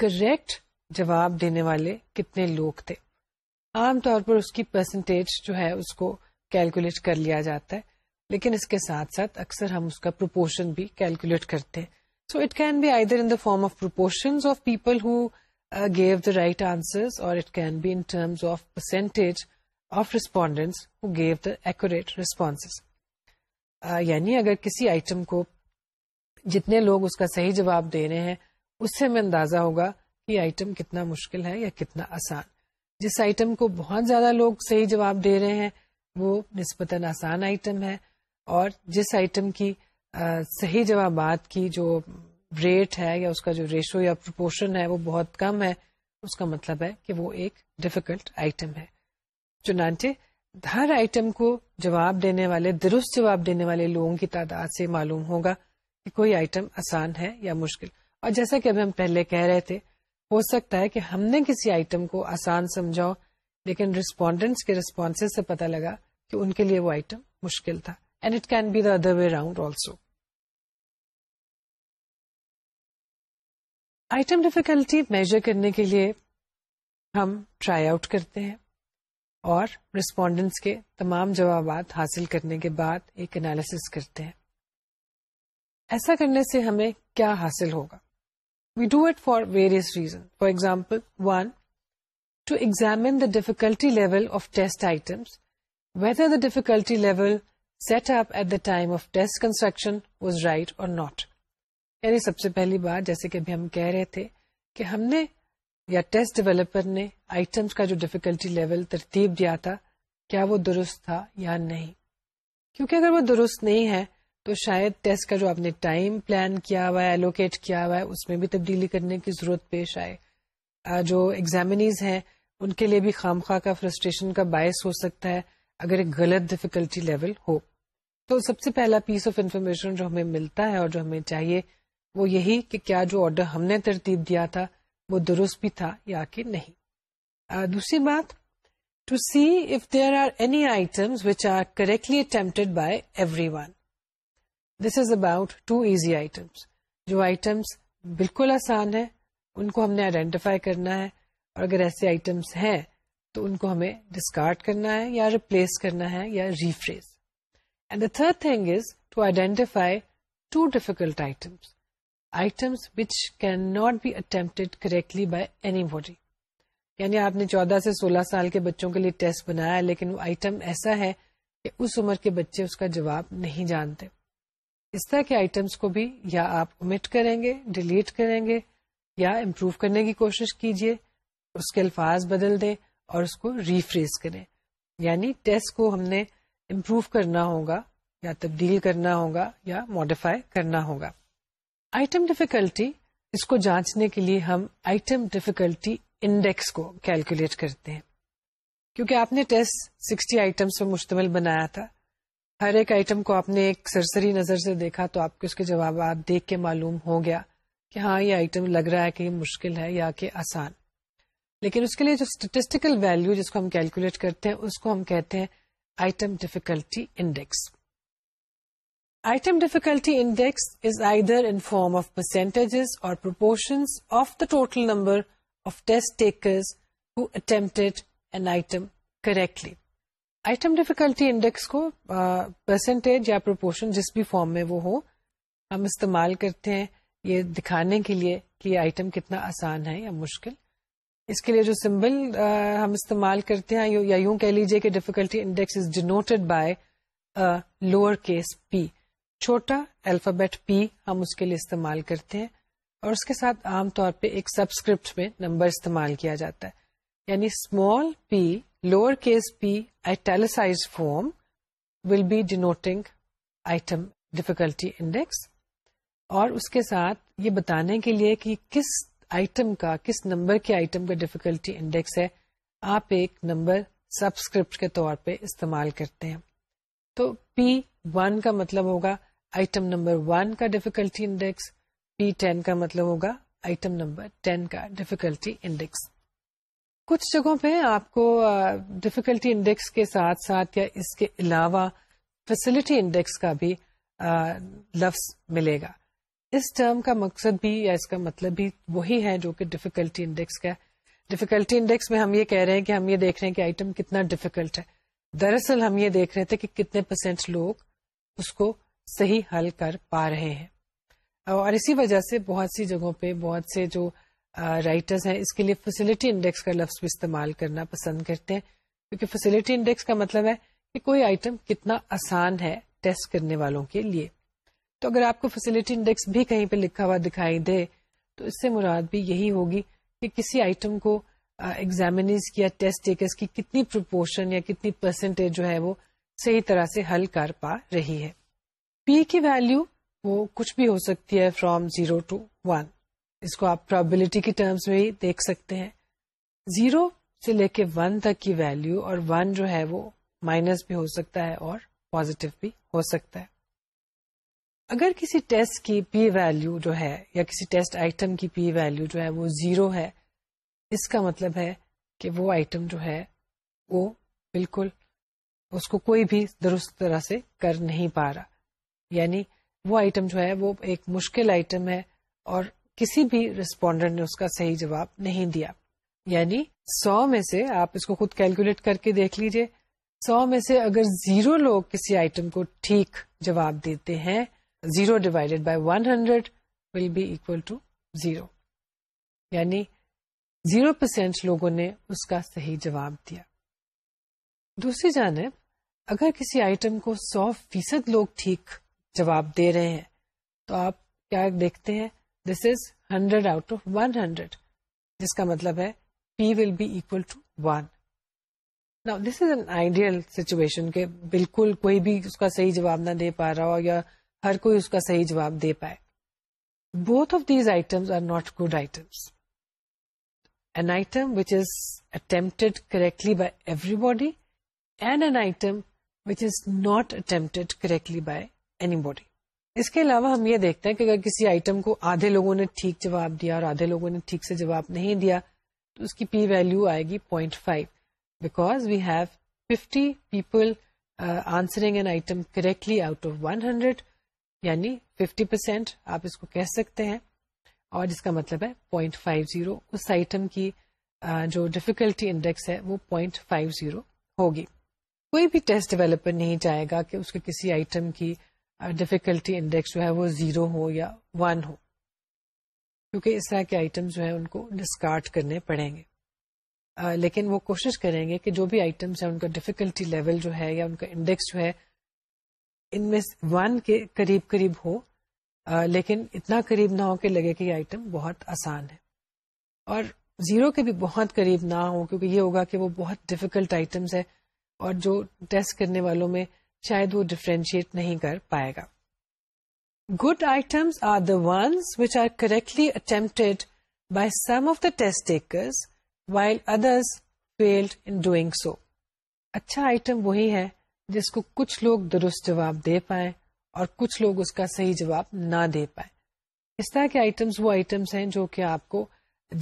کریکٹ جواب دینے والے کتنے لوگ تھے عام طور پر اس کی پرسنٹیج جو ہے اس کو کیلکولیٹ کر لیا جاتا ہے لیکن اس کے ساتھ ساتھ اکثر ہم اس کا پروپورشن بھی کیلکولیٹ کرتے ہیں so it can be either the form of proportion of people who gave the right answers or it can be in terms of percentage of who gave the accurate responses یعنی اگر کسی item کو جتنے لوگ اس کا صحیح جواب دے رہے ہیں اس سے ہمیں اندازہ ہوگا کہ آئٹم کتنا مشکل ہے یا کتنا آسان جس آئٹم کو بہت زیادہ لوگ صحیح جواب دے رہے ہیں وہ نسبتاً آسان آئٹم ہے اور جس آئٹم کی صحیح جوابات کی جو ریٹ ہے یا اس کا جو ریشو یا پرپورشن ہے وہ بہت کم ہے اس کا مطلب ہے کہ وہ ایک ڈیفیکلٹ آئٹم ہے چنانچہ ہر آئٹم کو جواب دینے والے درست جواب دینے والے لوگوں کی تعداد سے معلوم ہوگا کہ کوئی آئٹم آسان ہے یا مشکل اور جیسا کہ ابھی ہم پہلے کہہ رہے تھے ہو سکتا ہے کہ ہم نے کسی آئٹم کو آسان سمجھا لیکن ریسپونڈینٹس کے ریسپونس سے پتا لگا کہ ان کے لیے وہ آئٹم مشکل تھا and it can be the other way round also item difficulty measure کرنے کے لیے ہم ٹرائی آؤٹ کرتے ہیں اور رسپونڈینٹس کے تمام جوابات حاصل کرنے کے بعد ایک انالیس کرتے ہیں ایسا کرنے سے ہمیں کیا حاصل ہوگا For for one, reason for example one two of the difficulty level of test level difficulty level set up at of test construction was right or not یعنی سب سے پہلی بات جیسے کہ ابھی ہم کہہ رہے تھے کہ ہم نے یا ٹیسٹ ڈیولپر نے آئٹمس کا جو ڈیفیکلٹی لیول ترتیب دیا تھا کیا وہ درست تھا یا نہیں کیونکہ اگر وہ درست نہیں ہے تو شاید ٹیسٹ کا جو آپ نے ٹائم پلان کیا ہوا ہے الوکیٹ کیا ہوا ہے اس میں بھی تبدیلی کرنے کی ضرورت پیش آئے جو ایگزامنیز ہیں ان کے لیے بھی خام کا فرسٹریشن کا باعث ہو سکتا ہے اگر ایک غلط ڈفیکلٹی لیول ہو تو سب سے پہلا پیس آف انفارمیشن جو ہمیں ملتا ہے اور جو ہمیں چاہیے وہ یہی کہ کیا جو آرڈر ہم نے ترتیب دیا تھا وہ درست بھی تھا یا کہ نہیں دوسری بات to see if there are any item which are correctly attempted by every this is about too easy items جو آئٹمس بالکل آسان ہے ان کو ہم نے آئیڈینٹیفائی کرنا ہے اور اگر ایسے آئٹمس ہیں تو ان کو ہمیں ڈسکارڈ کرنا ہے یا ریپلیس کرنا ہے یا rephrase and the third thing is to identify too difficult items items which can not be attempted correctly by anybody یعنی آپ نے چودہ سے سولہ سال کے بچوں کے لیے ٹیسٹ بنایا لیکن وہ آئٹم ایسا ہے کہ اس عمر کے بچے اس کا جواب نہیں جانتے اس طرح کے آئٹمس کو بھی یا آپ امٹ کریں گے ڈیلیٹ کریں گے یا امپروو کرنے کی کوشش کیجیے اس کے الفاظ بدل دیں اور اس کو ریفریز کریں یعنی ٹیسٹ کو ہم نے امپروو کرنا ہوگا یا تبدیل کرنا ہوگا یا ماڈیفائی کرنا ہوگا آئٹم ڈیفیکلٹی اس کو جانچنے کے لیے ہم آئٹم ڈیفیکلٹی انڈیکس کو کیلکولیٹ کرتے ہیں کیونکہ آپ نے ٹیسٹ سکسٹی آئٹمس پر مشتمل بنایا تھا ہر ایک آئٹم کو آپ نے ایک سرسری نظر سے دیکھا تو آپ کے اس کے جواب آپ دیکھ کے معلوم ہو گیا کہ ہاں یہ آئٹم لگ رہا ہے کہ یہ مشکل ہے یا کہ آسان لیکن اس کے لیے جو اسٹیٹسٹیکل ویلو جس کو ہم کیلکولیٹ کرتے ہیں اس کو ہم کہتے ہیں item difficulty index item difficulty index is either in form of percentage اور proportions of the total number of test takers who attempted an item correctly item difficulty index کو پرسنٹیج یا پروپورشن جس بھی فارم میں وہ ہو ہم استعمال کرتے ہیں یہ دکھانے کے لیے کہ یہ آئٹم کتنا آسان ہے یا مشکل اس کے لیے جو سمبل ہم استعمال کرتے ہیں یا یوں کہہ لیجیے کہ difficulty index is denoted by lower case P چھوٹا الفابیٹ پی ہم اس کے لیے استعمال کرتے ہیں اور اس کے ساتھ عام طور پہ ایک سبسکرپٹ میں نمبر استعمال کیا جاتا ہے یعنی small P lower case P italicized form will be denoting item difficulty index اور اس کے ساتھ یہ بتانے کے لیے کہ کس آئٹم کا کس نمبر کے آئٹم کا ڈیفیکلٹی انڈیکس ہے آپ ایک نمبر سبسکرپٹ کے طور پہ استعمال کرتے ہیں تو پی ون کا مطلب ہوگا آئٹم نمبر ون کا ڈیفیکلٹی انڈیکس پی ٹین کا مطلب ہوگا آئٹم نمبر ٹین کا ڈیفیکلٹی انڈیکس کچھ جگہوں پہ آپ کو ڈفیکلٹی انڈیکس کے ساتھ ساتھ یا اس کے علاوہ فیسلٹی انڈیکس کا بھی لفظ ملے گا اس ٹرم کا مقصد بھی یا اس کا مطلب بھی وہی ہے جو کہ ڈفیکلٹی انڈیکس کا ڈفیکلٹی انڈیکس میں ہم یہ کہہ رہے ہیں کہ ہم یہ دیکھ رہے ہیں کہ آئٹم کتنا ڈفیکلٹ ہے دراصل ہم یہ دیکھ رہے تھے کہ کتنے پرسینٹ لوگ اس کو صحیح حل کر پا رہے ہیں اور اسی وجہ سے بہت سی جگہوں پہ بہت سے جو رائٹرز ہیں اس کے لیے فیسلٹی انڈیکس کا لفظ بھی استعمال کرنا پسند کرتے ہیں کیونکہ فیسلٹی انڈیکس کا مطلب ہے کہ کوئی آئٹم کتنا آسان ہے ٹیسٹ کرنے والوں کے لیے تو اگر آپ کو فیسلٹی انڈیکس بھی کہیں پہ لکھا ہوا دکھائی دے تو اس سے مراد بھی یہی ہوگی کہ کسی آئٹم کو ایگزامنیز یا ٹیسٹ کی کتنی پرپورشن یا کتنی پرسنٹیج جو ہے وہ صحیح طرح سے حل کر پا رہی ہے پی کی ویلو وہ کچھ بھی ہو سکتی ہے فرام زیرو ٹو ون اس کو آپ پرابلٹی کے ٹرمز میں ہی دیکھ سکتے ہیں زیرو سے لے کے ون تک کی ویلو اور ون جو ہے وہ مائنس بھی ہو سکتا ہے اور پوزیٹو بھی ہو سکتا ہے اگر کسی ٹیسٹ کی پی ویلو جو ہے یا کسی ٹیسٹ آئٹم کی پی ویلو جو ہے وہ زیرو ہے اس کا مطلب ہے کہ وہ آئٹم جو ہے وہ بالکل اس کو کوئی بھی درست طرح سے کر نہیں پا رہا یعنی وہ آئٹم جو ہے وہ ایک مشکل آئٹم ہے اور کسی بھی ریسپونڈنٹ نے اس کا صحیح جواب نہیں دیا یعنی سو میں سے آپ اس کو خود کیلکولیٹ کر کے دیکھ لیجئے سو میں سے اگر زیرو لوگ کسی آئٹم کو ٹھیک جواب دیتے ہیں zero divided by one hundred will be equal to zero یعنی زیرو پرسینٹ لوگوں نے اس کا صحیح جواب دیا دوسری جانب اگر کسی آئٹم کو سو فیصد لوگ ٹھیک جواب دے رہے ہیں تو آپ کیا دیکھتے ہیں this is hundred out of one hundred جس کا مطلب ہے P will be equal to one نا this is an ideal situation کہ بالکل کوئی بھی اس کا صحیح جواب نہ دے پا رہا ہو یا ہر کوئی اس کا صحیح جواب دے پائے both of these items are not good items an item which is attempted correctly by everybody and an item which is not attempted correctly by anybody اس کے علاوہ ہم یہ دیکھتے ہیں کہ اگر کسی آئٹم کو آدھے لوگوں نے ٹھیک جواب دیا اور آدھے لوگوں نے ٹھیک سے جواب نہیں دیا تو اس کی پی ویلو آئے گی point five because we have fifty people answering an item correctly out of one hundred یعنی ففٹی پرسینٹ آپ اس کو کہہ سکتے ہیں اور جس کا مطلب ہے پوائنٹ فائیو زیرو اس آئٹم کی uh, جو ڈیفیکلٹی انڈیکس ہے وہ پوائنٹ فائیو زیرو ہوگی کوئی بھی ٹیسٹ ڈیولپر نہیں جائے گا کہ اس کے کسی آئٹم کی ڈیفیکلٹی انڈیکس جو ہے وہ زیرو ہو یا ون ہو کیونکہ اس طرح کے آئٹم جو ہے ان کو ڈسکارڈ کرنے پڑیں گے لیکن وہ کوشش کریں گے کہ جو بھی آئٹمس ہیں ان کا ڈیفیکلٹی لیول جو ہے یا ان کا انڈیکس جو ہے ان میں ون کے قریب قریب ہو لیکن اتنا قریب نہ ہو کہ لگے کہ یہ آئٹم بہت آسان ہے اور زیرو کے بھی بہت قریب نہ ہو کیونکہ یہ ہوگا کہ وہ بہت ڈیفیکلٹ آئٹمس ہے اور جو ٹیسٹ کرنے والوں میں شاید وہ ڈفرینشیٹ نہیں کر پائے گا good items are the ones which are correctly attempt by some of the test while failed in doing so اچھا آئٹم وہی ہے جس کو کچھ لوگ درست جواب دے پائیں اور کچھ لوگ اس کا صحیح جواب نہ دے پائیں اس طرح کے آئٹمس وہ آئٹمس ہیں جو کہ آپ کو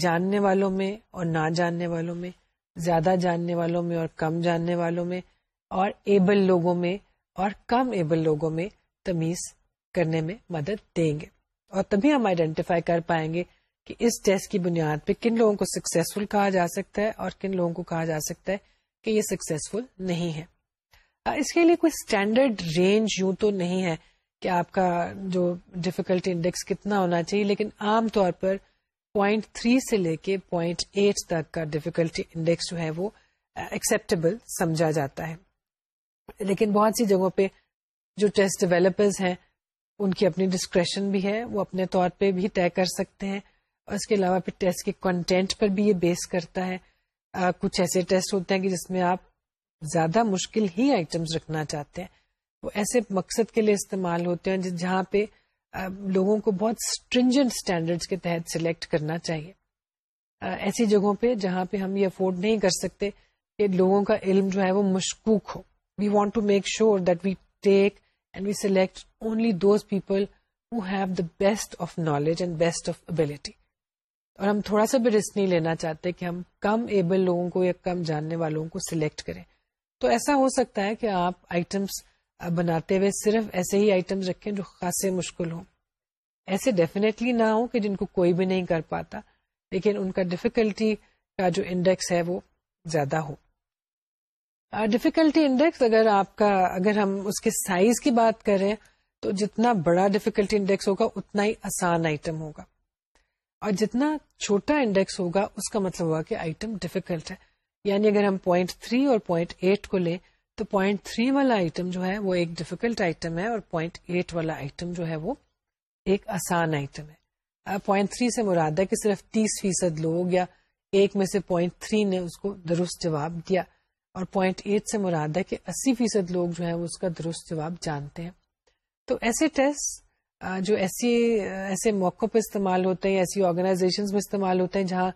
جاننے والوں میں اور نہ جاننے والوں میں زیادہ جاننے والوں میں اور کم جاننے والوں میں اور ایبل لوگوں میں اور کم ایبل لوگوں میں تمیز کرنے میں مدد دیں گے اور تبھی ہم آئیڈینٹیفائی کر پائیں گے کہ اس ٹیسٹ کی بنیاد پہ کن لوگوں کو سکسیسفل کہا جا سکتا ہے اور کن لوگوں کو کہا جا سکتا ہے کہ یہ سکسیسفل نہیں ہے اس کے لیے کوئی اسٹینڈرڈ رینج یوں تو نہیں ہے کہ آپ کا جو ڈفیکلٹی انڈیکس کتنا ہونا چاہیے لیکن عام طور پر پوائنٹ تھری سے لے کے پوائنٹ ایٹ تک کا ڈیفیکلٹی انڈیکس جو ہے وہ ایکسپٹیبل سمجھا جاتا ہے لیکن بہت سی جگہوں پہ جو ٹیسٹ ڈیویلپرز ہیں ان کی اپنی ڈسکریشن بھی ہے وہ اپنے طور پہ بھی طے کر سکتے ہیں اور اس کے علاوہ پھر ٹیسٹ کے کنٹینٹ پر بھی یہ بیس کرتا ہے کچھ ایسے ٹیسٹ ہوتے ہیں کہ جس میں آپ زیادہ مشکل ہی آئٹمس رکھنا چاہتے ہیں وہ ایسے مقصد کے لیے استعمال ہوتے ہیں جہاں پہ لوگوں کو بہت اسٹرینجنٹ اسٹینڈرڈ کے تحت سلیکٹ کرنا چاہیے ایسی جگہوں پہ جہاں پہ ہم یہ افورڈ نہیں کر سکتے کہ لوگوں کا علم جو ہے وہ مشکوک ہو we want to make sure that we take and we select only those people who have the best of knowledge and best of ability. اور ہم تھوڑا سا بھی رسک نہیں لینا چاہتے کہ ہم کم ایبل لوگوں کو یا کم جاننے والوں کو سلیکٹ کریں تو ایسا ہو سکتا ہے کہ آپ آئٹمس بناتے ہوئے صرف ایسے ہی آئٹمس رکھیں جو خاصے مشکل ہوں ایسے ڈیفینیٹلی نہ ہوں کہ جن کو کوئی بھی نہیں کر پاتا لیکن ان کا ڈفیکلٹی کا جو انڈیکس ہے وہ زیادہ ہو ڈیفیکلٹی انڈیکس اگر آپ کا اگر ہم اس کے سائز کی بات کریں تو جتنا بڑا ڈیفیکلٹی انڈیکس ہوگا اتنا ہی آسان آئٹم ہوگا اور جتنا چھوٹا انڈیکس ہوگا اس کا مطلب ہوگا کہ آئٹم ڈیفیکلٹ ہے یعنی اگر ہم پوائنٹ تھری اور پوائنٹ ایٹ کو لیں تو پوائنٹ تھری والا آئٹم جو ہے وہ ایک ڈیفیکلٹ آئٹم ہے اور پوائنٹ ایٹ والا آئٹم جو ہے وہ ایک آسان آئٹم ہے پوائنٹ تھری سے مراد ہے کہ صرف تیس فیصد لوگ یا ایک میں سے پوائنٹ تھری نے اس کو درست جواب دیا اور پوائنٹ ایٹ سے مراد ہے کہ اسی فیصد لوگ جو ہے وہ اس کا درست جواب جانتے ہیں تو ایسے ٹیسٹ جو ایسی ایسے موقعوں پہ استعمال ہوتے ہیں ایسی آرگنائزیشن میں استعمال ہوتے ہیں جہاں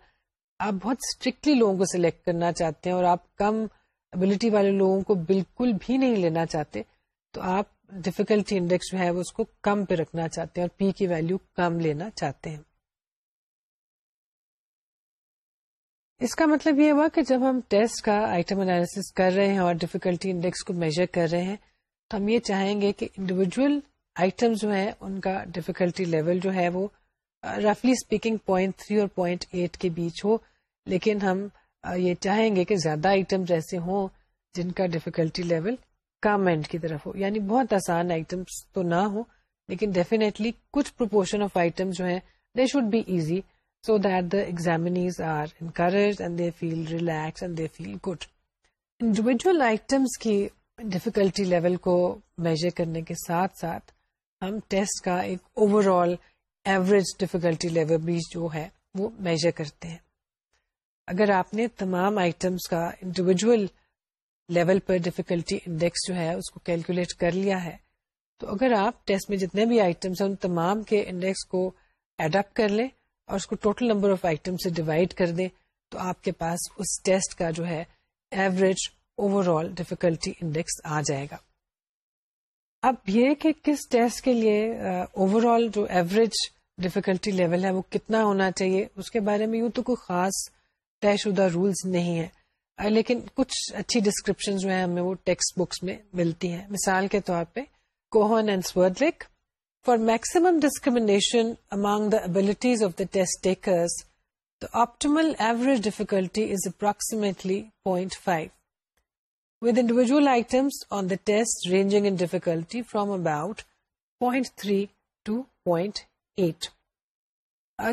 آپ بہت اسٹرکٹلی لوگوں کو سلیکٹ کرنا چاہتے ہیں اور آپ کم ابلٹی والے لوگوں کو بالکل بھی نہیں لینا چاہتے تو آپ ڈفیکلٹی انڈیکس جو ہے اس کو کم پہ رکھنا چاہتے ہیں اور پی کی ویلو کم لینا چاہتے ہیں اس کا مطلب یہ ہوا کہ جب ہم ٹیسٹ کا آئٹم انالیس کر رہے ہیں اور ڈیفیکلٹی انڈیکس کو میجر کر رہے ہیں تو ہم یہ چاہیں گے کہ انڈیویجل آئٹم جو ہیں ان کا ڈیفیکلٹی لیول جو ہے وہ رفلی اسپیکنگ پوائنٹ تھری اور پوائنٹ ایٹ کے بیچ ہو لیکن ہم یہ چاہیں گے کہ زیادہ آئٹم ایسے ہوں جن کا ڈیفیکلٹی لیول کم اینڈ کی طرف ہو یعنی بہت آسان آئٹم تو نہ ہو لیکن ڈیفینیٹلی کچھ پروپورشن آف آئٹم جو ہیں they should be easy so that the exam feel relax good individual items کی ڈفیکلٹی لیول کو میزر کرنے کے ساتھ ساتھ ہم ٹیسٹ کا ایک over all average difficulty level بھی جو ہے وہ میجر کرتے ہیں اگر آپ نے تمام آئٹمس کا انڈیویجل لیول پر ڈفکلٹی انڈیکس جو ہے اس کو کیلکولیٹ کر لیا ہے تو اگر آپ ٹیسٹ میں جتنے بھی آئٹمس ہیں ان تمام کے انڈیکس کو اڈاپٹ کر لیں اور اس کو ٹوٹل نمبر آف آئٹم سے ڈیوائڈ کر دیں تو آپ کے پاس اس ٹیسٹ کا جو ہے average over all difficulty index آ جائے گا اب یہ کہ کس ٹیسٹ کے لیے اوور آل جو ایوریج ڈیفیکلٹی لیول ہے وہ کتنا ہونا چاہیے اس کے بارے میں یوں تو کوئی خاص طے شدہ رولس نہیں ہے لیکن کچھ اچھی ڈسکرپشن جو ہے ہمیں وہ ٹیکسٹ بکس میں ملتی ہیں مثال کے طور پہ Cohen and Swerdlik for maximum is among the With of the test difficulty is ranging in about point three to point eight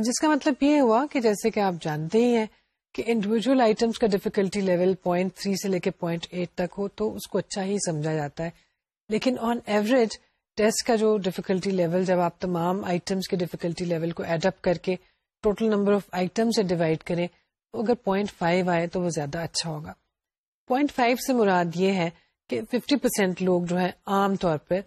جس کا مطلب یہ ہوا کہ جیسے کہ آپ جانتے ہی ہیں کہ انڈیویجل آئٹمس کا ڈیفیکلٹی لیول پوائنٹ تھری سے لے کے پوائنٹ ایٹ تک ہو تو اس کو اچھا ہی سمجھا جاتا ہے لیکن آن ایوریج ٹیسٹ کا جو ڈیفیکلٹی لیول جب آپ تمام آئٹمس کے ڈیفیکلٹی لیول کو ایڈ اپ کر کے ٹوٹل نمبر آف آئٹم سے ڈیوائڈ کریں تو اگر پوائنٹ فائیو آئے تو وہ زیادہ اچھا ہوگا پوائنٹ فائیو سے مراد یہ ہے کہ ففٹی پرسینٹ لوگ جو ہے عام طور پر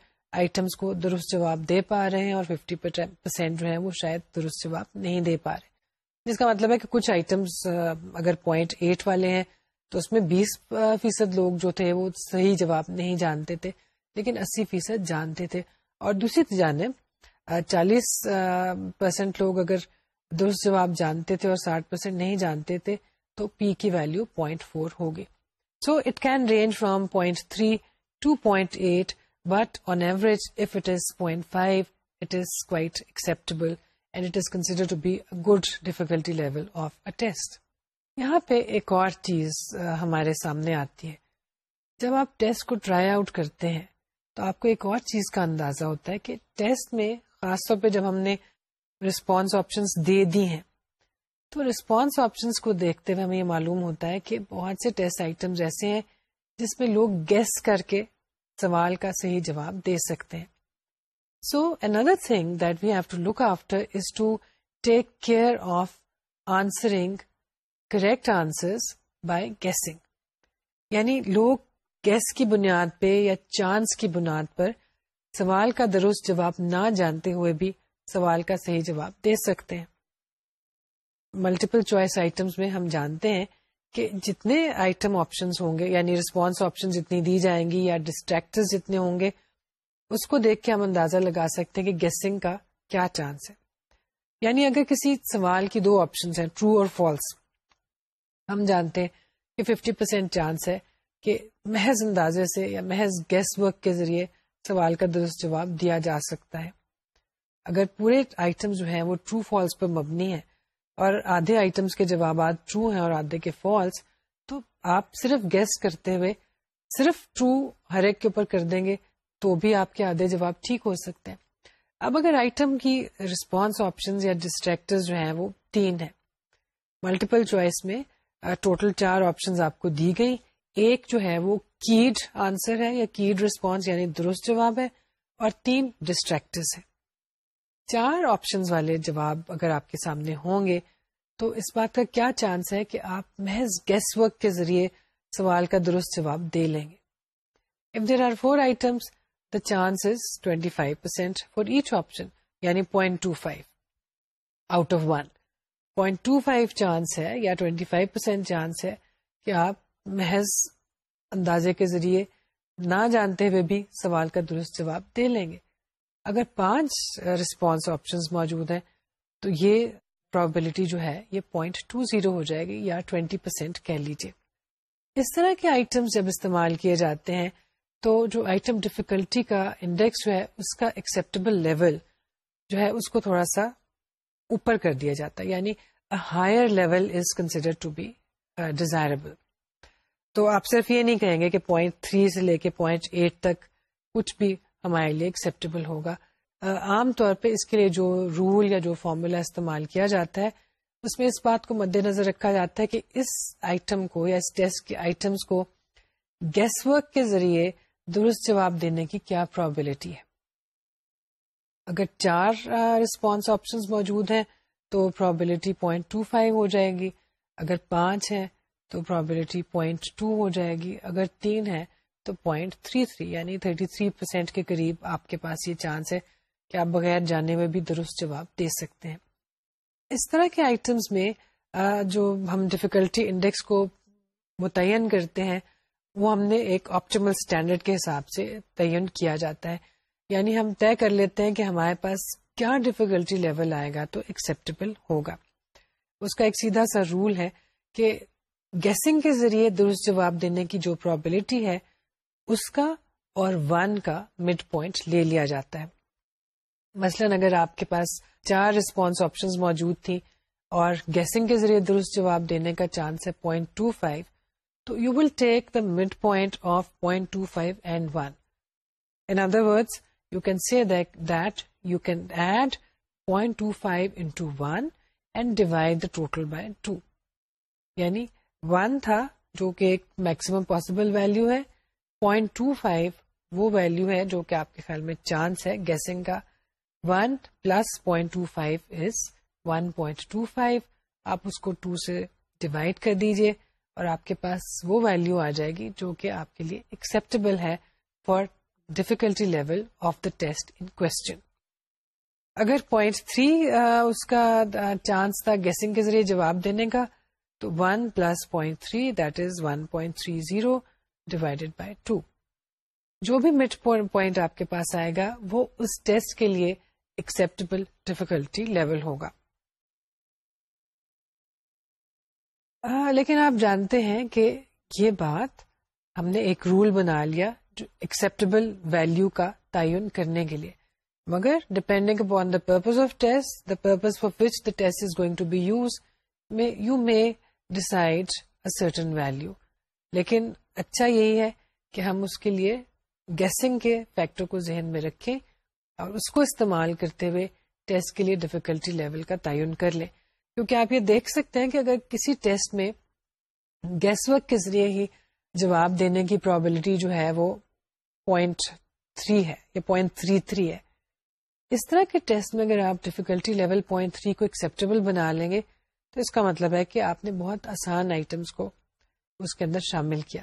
آئٹمس کو درست جواب دے پا رہے ہیں اور ففٹی پرسینٹ جو ہے وہ شاید درست جواب نہیں دے پا رہے جس کا مطلب ہے کہ کچھ آئٹمس اگر پوائنٹ ایٹ والے ہیں تو اس میں بیس فیصد لوگ جو تھے وہ صحیح جواب نہیں جانتے تھے لیکن اسی فیصد جانتے تھے اور دوسری جانے چالیس پرسینٹ لوگ اگر درست جواب جانتے تھے اور ساٹھ پرسینٹ نہیں جانتے تھے تو پی کی ویلو پوائنٹ فور ہوگی so it can range from point three to point eight but on average if it it it is is is point five quite acceptable and consider to be good difficulty level of a test یہاں پہ ایک اور چیز ہمارے سامنے آتی ہے جب آپ ٹیسٹ کو ٹرائی آؤٹ کرتے ہیں تو آپ کو ایک اور چیز کا اندازہ ہوتا ہے کہ ٹیسٹ میں خاص طور پہ جب ہم نے رسپانس آپشنس دے دی ہیں تو رسپانس آپشنس کو دیکھتے ہوئے ہمیں یہ معلوم ہوتا ہے کہ بہت سے ٹیسٹ آئٹم ایسے ہیں جس میں لوگ گیس کر کے سوال کا صحیح جواب دے سکتے ہیں so another thing that we have to look after is to take care of answering correct answer by guessing یعنی لوگ گیس کی بنیاد پہ یا چانس کی بنیاد پر سوال کا درست جواب نہ جانتے ہوئے بھی سوال کا صحیح جواب دے سکتے ہیں ملٹیپل چوائس آئٹمس میں ہم جانتے ہیں کہ جتنے آئٹم آپشن ہوں گے یعنی ریسپانس آپشن جتنی دی جائیں گی یا ڈسٹریکٹر جتنے ہوں گے اس کو دیکھ کے ہم اندازہ لگا سکتے ہیں کہ گیسنگ کا کیا چانس ہے یعنی اگر کسی سوال کی دو آپشن ہیں ٹرو اور فالس ہم جانتے ہیں کہ ففٹی پرسینٹ چانس ہے کہ محض اندازے سے یا محض گیس ورک کے ذریعے سوال کا درست جواب دیا جا سکتا ہے اگر پورے آئٹم جو ہیں وہ ٹرو فالس پر مبنی ہیں اور آدھے آئٹمس کے جوابات ٹرو ہیں اور آدھے کے فالس تو آپ صرف گیس کرتے ہوئے صرف ٹرو ہر ایک کے اوپر کر دیں گے تو بھی آپ کے آدھے جواب ٹھیک ہو سکتے ہیں اب اگر آئٹم کی رسپانس آپشن یا ڈسٹریکٹر جو ہیں وہ تین ہیں ملٹیپل چوائس میں ٹوٹل چار آپشن آپ کو دی گئی ایک جو ہے وہ کیڈ آنسر ہے یا کیڈ ریسپانس یعنی درست جواب ہے اور تین ڈسٹریکٹس ہے چار آپشن والے جواب اگر آپ کے سامنے ہوں گے تو اس بات کا کیا چانس ہے کہ آپ محض گیس ورک کے ذریعے سوال کا درست جواب دے لیں گے if there are four items the chance twenty five percent for each option یعنی point two five out of one point two five chance ہے یا ٹوینٹی فائیو پرسینٹ چانس ہے کہ آپ محض اندازے کے ذریعے نہ جانتے ہوئے بھی سوال کا درست جواب دے لیں گے اگر پانچ رسپانس آپشنز موجود ہیں تو یہ پرابلٹی جو ہے یہ پوائنٹ ٹو زیرو ہو جائے گی یا ٹوینٹی پرسینٹ کہہ لیجیے اس طرح کے آئٹمس جب استعمال کیے جاتے ہیں تو جو آئٹم ڈفیکلٹی کا انڈیکس جو ہے اس کا ایکسپٹیبل لیول جو ہے اس کو تھوڑا سا اوپر کر دیا جاتا ہے یعنی higher level is consider to be desirable تو آپ صرف یہ نہیں کہیں گے کہ پوائنٹ تھری سے لے کے پوائنٹ ایٹ تک کچھ بھی ہمارے لیے ایکسیپٹیبل ہوگا عام طور پہ اس کے لیے جو رول یا جو فارمولا استعمال کیا جاتا ہے اس میں اس بات کو مد نظر رکھا جاتا ہے کہ اس آئٹم کو یا اس ٹیسٹ کے آئٹمس کو گیس ورک کے ذریعے درست جواب دینے کی کیا پرابلٹی ہے اگر چار رسپانس آپشن موجود ہیں تو پرابلٹی پوائنٹ ٹو فائیو ہو جائے گی اگر پانچ ہیں تو پرابلٹی پوائنٹ ٹو ہو جائے گی اگر تین ہے تو پوائنٹ تھری تھری یعنی تھرٹی تھری پرسینٹ کے قریب آپ کے پاس یہ چانس ہے کہ آپ بغیر جاننے میں بھی درست جواب دے سکتے ہیں اس طرح کے آئٹمس میں جو ہم ڈفیکلٹی انڈیکس کو متعین کرتے ہیں وہ ہم نے ایک آپٹیمل اسٹینڈرڈ کے حساب سے تعین کیا جاتا ہے یعنی ہم طے کر لیتے ہیں کہ ہمارے پاس کیا ڈفیکلٹی لیول آئے گا تو ایکسیپٹیبل ہوگا اس کا ایک سیدھا سا رول ہے کہ گیسنگ کے ذریعے درست جواب دینے کی جو پرابلٹی ہے اس کا اور ون کا مڈ پوائنٹ لے لیا جاتا ہے مثلا اگر آپ کے پاس چار رسپانس آپشن موجود تھیں اور گیسنگ کے ذریعے درست جواب دینے کا چانس ہے پوائنٹ ٹو فائیو تو you will take the mid point of point two five and one in other another you can see that you can add point two five into one and divide the total by two یعنی one تھا جو کہ ایک maximum possible value ہے point two five وہ value ہے جو کہ آپ کے خیال میں چانس ہے گیسنگ کا one plus point two five آپ اس کو ٹو سے ڈیوائڈ کر دیجیے اور آپ کے پاس وہ ویلو آ جائے گی جو کہ آپ کے لیے ایکسپٹیبل ہے for difficulty level of the test in question اگر پوائنٹ تھری اس کا چانس تھا گیسنگ کے ذریعے جواب دینے کا تو 1 plus point three that is one point three zero divided by two جو بھی مڈ پوائنٹ آپ کے پاس آئے گا وہ اس ٹیسٹ کے لیے ایکسپٹیبل ڈیفیکلٹی لیول ہوگا لیکن آپ جانتے ہیں کہ یہ بات ہم نے ایک رول بنا لیا جو ایکسپٹیبل کا تعین کرنے کے لیے مگر upon the purpose of test the purpose for which the test is going to be use you may decide certain value لیکن اچھا یہی ہے کہ ہم اس کے لیے گیسنگ کے فیکٹر کو ذہن میں رکھیں اور اس کو استعمال کرتے ہوئے ٹیسٹ کے لیے ڈیفیکلٹی لیول کا تعین کر لیں کیونکہ آپ یہ دیکھ سکتے ہیں کہ اگر کسی ٹیسٹ میں گیس ورک کے ذریعے ہی جواب دینے کی پرابلٹی جو ہے وہ پوائنٹ تھری ہے یا پوائنٹ تھری تھری ہے اس طرح کے ٹیسٹ میں اگر آپ ڈیفیکلٹی لیول پوائنٹ تھری کو ایکسپٹیبل بنا لیں گے تو اس کا مطلب ہے کہ آپ نے بہت آسان آئٹمس کو اس کے اندر شامل کیا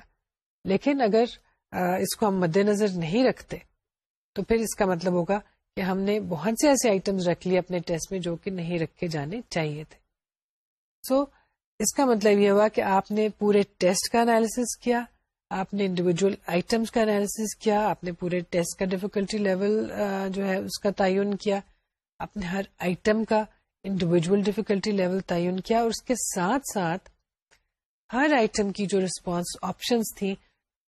لیکن اگر اس کو ہم مد نظر نہیں رکھتے تو پھر اس کا مطلب ہوگا کہ ہم نے بہت سے ایسے آئٹمس رکھ لیے اپنے ٹیسٹ میں جو کہ نہیں رکھ کے جانے چاہیے تھے سو so, اس کا مطلب یہ ہوا کہ آپ نے پورے ٹیسٹ کا انالیس کیا آپ نے انڈیویجل آئٹمس کا انالیس کیا آپ نے پورے ٹیسٹ کا ڈیفیکلٹی لیول جو ہے اس کا تعین کیا آپ نے ہر آئٹم کا انڈیویجل ڈیفیکلٹی لیول تعین کیا اور اس کے ساتھ ساتھ ہر آئٹم کی جو ریسپانس آپشنس تھیں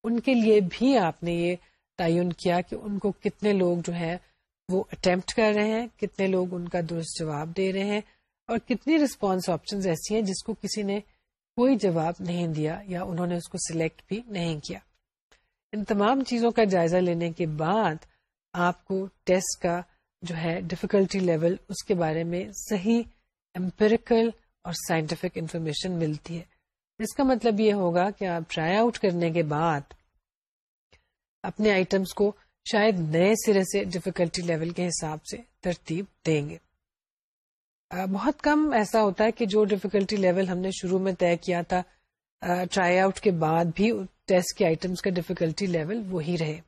ان کے لیے بھی آپ نے یہ تعین کیا کہ ان کو کتنے لوگ جو ہے وہ اٹمپٹ کر رہے ہیں کتنے لوگ ان کا درست جواب دے رہے ہیں اور کتنی ریسپانس آپشنز ایسی ہیں جس کو کسی نے کوئی جواب نہیں دیا یا انہوں نے اس کو سلیکٹ بھی نہیں کیا ان تمام چیزوں کا جائزہ لینے کے بعد آپ کو ٹیسٹ کا جو ہے ڈفیکلٹی لیول اس کے بارے میں صحیح امپیریکل اور سائنٹیفک انفارمیشن ملتی ہے اس کا مطلب یہ ہوگا کہ آپ ٹرائی آؤٹ کرنے کے بعد اپنے آئٹمس کو شاید نئے سرے سے ڈفیکلٹی لیول کے حساب سے ترتیب دیں گے بہت کم ایسا ہوتا ہے کہ جو ڈفیکلٹی لیول ہم نے شروع میں طے کیا تھا ٹرائی آؤٹ کے بعد بھی ٹیسٹ کے آئٹمس کا ڈفیکلٹی لیول وہی رہے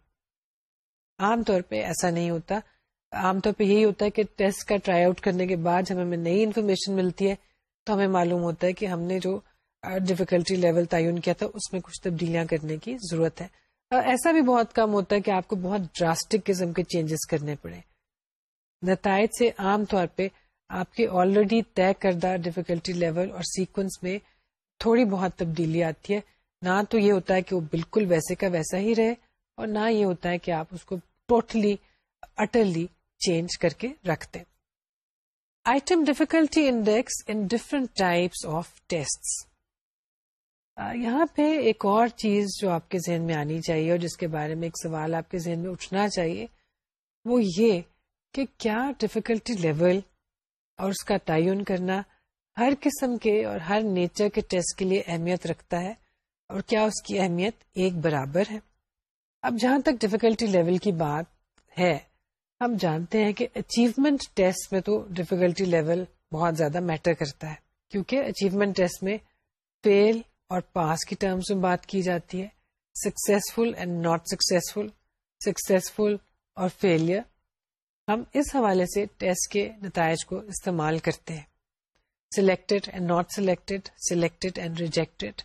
عام طور پہ ایسا نہیں ہوتا عام طور پہ یہی ہوتا ہے کہ ٹیسٹ کا ٹرائی آؤٹ کرنے کے بعد جب ہمیں نئی انفارمیشن ملتی ہے تو ہمیں معلوم ہوتا ہے کہ ہم نے جو ڈفیکلٹی لیول تعین کیا تھا اس میں کچھ تبدیلیاں کرنے کی ضرورت ہے ایسا بھی بہت کم ہوتا ہے کہ آپ کو بہت ڈراسٹک قسم کے چینجز کرنے پڑے نتائج سے عام طور پہ آپ کے آلریڈی طے کردہ ڈفیکلٹی لیول اور سیکوینس میں تھوڑی بہت تبدیلی آتی ہے نہ تو یہ ہوتا ہے کہ وہ بالکل ویسے کا ویسا ہی رہے اور نہ یہ ہوتا ہے کہ آپ اس کو ٹوٹلی اٹرلی چینج کر کے رکھتے item difficulty index in different types of test یہاں پہ ایک اور چیز جو آپ کے ذہن میں آنی چاہیے اور جس کے بارے میں ایک سوال آپ کے ذہن میں اٹھنا چاہیے وہ یہ کہ کیا ڈفیکلٹی لیول اور اس کا تعین کرنا ہر قسم کے اور ہر نیچر کے ٹیسٹ کے لیے اہمیت رکھتا ہے اور کیا اس کی اہمیت ایک برابر ہے اب جہاں تک ڈفیکلٹی لیول کی بات ہے ہم جانتے ہیں کہ اچیومنٹ ٹیسٹ میں تو ڈیفیکلٹی لیول بہت زیادہ میٹر کرتا ہے کیونکہ اچیومنٹ ٹیسٹ میں فیل اور پاس کی ٹرمز میں بات کی جاتی ہے successful and not successful successful اور فیلئر ہم اس حوالے سے ٹیسٹ کے نتائج کو استعمال کرتے ہیں selected and not selected selected and rejected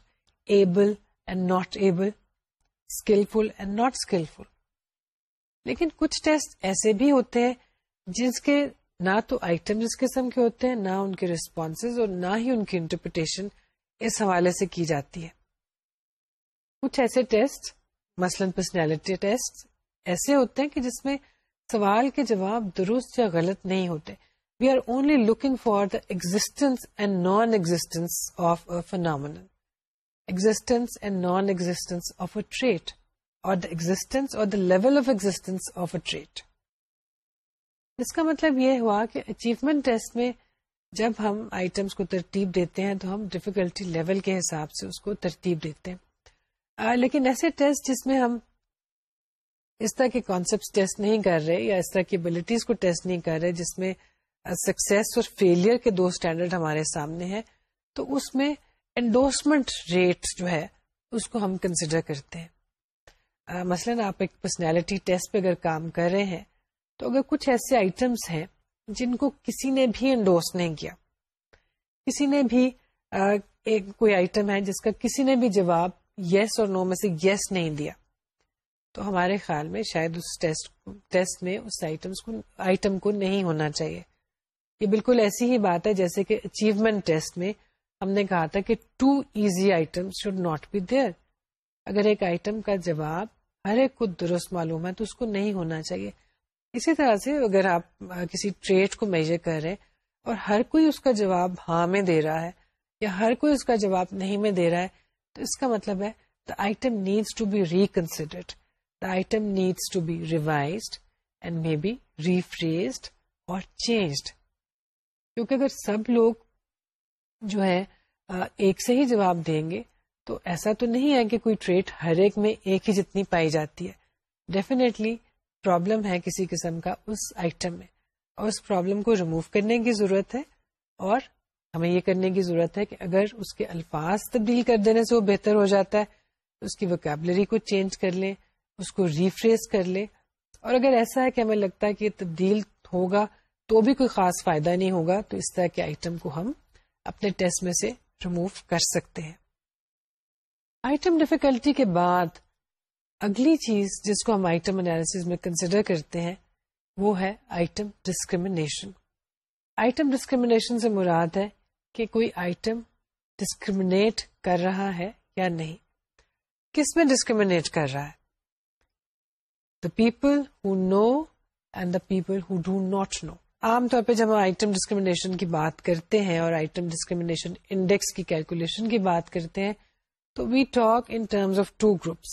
able and not able skilful and not skilful لیکن کچھ ٹیسٹ ایسے بھی ہوتے ہیں جس کے نہ تو آئٹم اس قسم کے ہوتے ہیں نہ ان کے ریسپونس اور نہ ہی ان کی انٹرپریٹیشن اس حوالے سے کی جاتی ہے کچھ ایسے ٹیسٹ مثلاً پرسنالٹی ٹیسٹ ایسے ہوتے ہیں کہ جس میں سوال کے جواب درست یا غلط نہیں ہوتے we are only looking for the existence and non existence of a phenomenon existence and non existence of a trait اور اور the the existence existence level of of a trait اس کا مطلب یہ ہوا کہ اچیومنٹ ٹیسٹ میں جب ہم آئٹمس کو ترتیب دیتے ہیں تو ہم ڈیفیکلٹی لیول کے حساب سے اس کو ترتیب دیتے ہیں آ, لیکن ایسے ٹیسٹ جس میں ہم اس طرح کے کانسیپٹ نہیں کر رہے یا اس طرح کی ابلیٹیز کو ٹیسٹ نہیں کر رہے جس میں سکسیس اور فیلئر کے دو اسٹینڈرڈ ہمارے سامنے ہیں تو اس میں انڈورسمنٹ ریٹ جو ہے اس کو ہم کنسیڈر کرتے ہیں مثلا آپ ایک پرسنالٹی ٹیسٹ پہ اگر کام کر رہے ہیں تو اگر کچھ ایسے آئٹمس ہیں جن کو کسی نے بھی انڈورس نہیں کیا کسی نے بھی ایک کوئی آئٹم ہے جس کا کسی نے بھی جواب یس اور نو میں سے یس نہیں دیا تو ہمارے خیال میں شاید اس ٹیسٹ ٹیسٹ میں اس آئٹمس کو آئٹم کو نہیں ہونا چاہیے یہ بالکل ایسی ہی بات ہے جیسے کہ اچیومنٹ ٹیسٹ میں ہم نے کہا تھا کہ too easy item should not be there اگر ایک آئٹم کا جواب ہر ایک کو درست معلوم ہے تو اس کو نہیں ہونا چاہیے اسی طرح سے اگر آپ کسی ٹریٹ کو میجر کر رہے اور ہر کوئی اس کا جواب ہاں میں دے رہا ہے یا ہر کوئی اس کا جواب نہیں میں دے رہا ہے تو اس کا مطلب ہے the item needs to be reconsidered the item needs to be revised and may be rephrased اور چینجڈ کیونکہ اگر سب لوگ جو ہے ایک سے ہی جواب دیں گے تو ایسا تو نہیں ہے کہ کوئی ٹریٹ ہر ایک میں ایک ہی جتنی پائی جاتی ہے ڈیفینیٹلی پرابلم ہے کسی قسم کا اس آئٹم میں اور اس پرابلم کو ریموو کرنے کی ضرورت ہے اور ہمیں یہ کرنے کی ضرورت ہے کہ اگر اس کے الفاظ تبدیل کر دینے سے وہ بہتر ہو جاتا ہے اس کی ویکیبلری کو چینج کر لیں اس کو ریفریس کر لیں اور اگر ایسا ہے کہ ہمیں لگتا ہے کہ تبدیل ہوگا تو بھی کوئی خاص فائدہ نہیں ہوگا تو اس طرح کے آئٹم کو ہم اپنے ٹیسٹ میں سے ریموو کر سکتے ہیں آئٹم ڈیفیکلٹی کے بعد اگلی چیز جس کو ہم آئٹم انالیس میں کنسیڈر کرتے ہیں وہ ہے آئٹم ڈسکریمنیشن آئٹم ڈسکریمنیشن سے مراد ہے کہ کوئی آئٹم ڈسکریمنیٹ کر رہا ہے یا نہیں کس میں ڈسکریمنیٹ کر رہا ہے the people who know and the people who do not know عام طور پہ جب ہم آئٹم ڈسکریمنیشن کی بات کرتے ہیں اور آئٹم ڈسکریمنیشن انڈیکس کی کیلکولیشن کی بات کرتے ہیں تو we talk in terms of two groups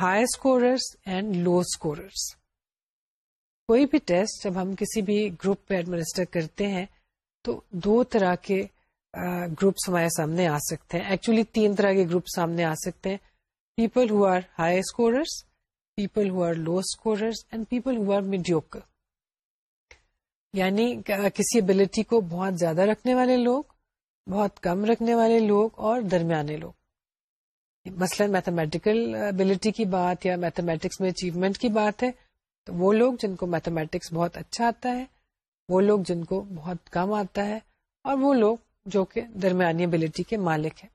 high scorers and low scorers کوئی بھی ٹیسٹ جب ہم کسی بھی گروپ پہ ایڈمنسٹر کرتے ہیں تو دو طرح کے گروپس ہمارے سامنے آ سکتے ہیں ایکچولی تین طرح کے گروپ سامنے آ سکتے ہیں people who are high scorers people who are low scorers and people who are mediocre یعنی کسی ابلٹی کو بہت زیادہ رکھنے والے لوگ بہت کم رکھنے والے لوگ اور درمیانے لوگ مثلا میتھمیٹیکل ابلیٹی کی بات یا میتھمیٹکس میں اچیومنٹ کی بات ہے تو وہ لوگ جن کو میتھمیٹکس بہت اچھا آتا ہے وہ لوگ جن کو بہت کم آتا ہے اور وہ لوگ جو کہ درمیانی ابلٹی کے مالک ہیں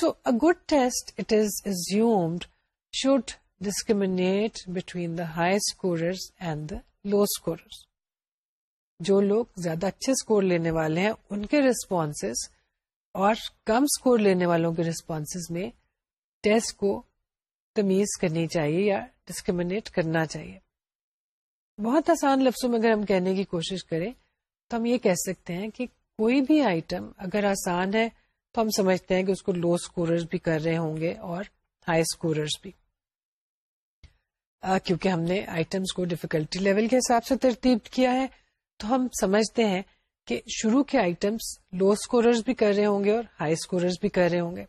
so a good test it is assumed should discriminate between the high scorers and the low scorers جو لوگ زیادہ اچھے اسکور لینے والے ہیں ان کے ریسپانسز اور کم اسکور لینے والوں کے ریسپونسز میں ٹیسٹ کو تمیز کرنی چاہیے یا ڈسکریمنیٹ کرنا چاہیے بہت آسان لفظوں میں اگر ہم کہنے کی کوشش کریں تو ہم یہ کہہ سکتے ہیں کہ کوئی بھی آئٹم اگر آسان ہے تو ہم سمجھتے ہیں کہ اس کو لو اسکوررس بھی کر رہے ہوں گے اور ہائی اسکوررس بھی آ, کیونکہ ہم نے آئٹمس کو ڈفیکلٹی لیول کے حساب سے ترتیب کیا ہے تو ہم سمجھتے ہیں کہ شروع کے آئٹمس لو اسکوررس بھی کر رہے ہوں گے اور ہائی اسکوررز بھی کر رہے ہوں گے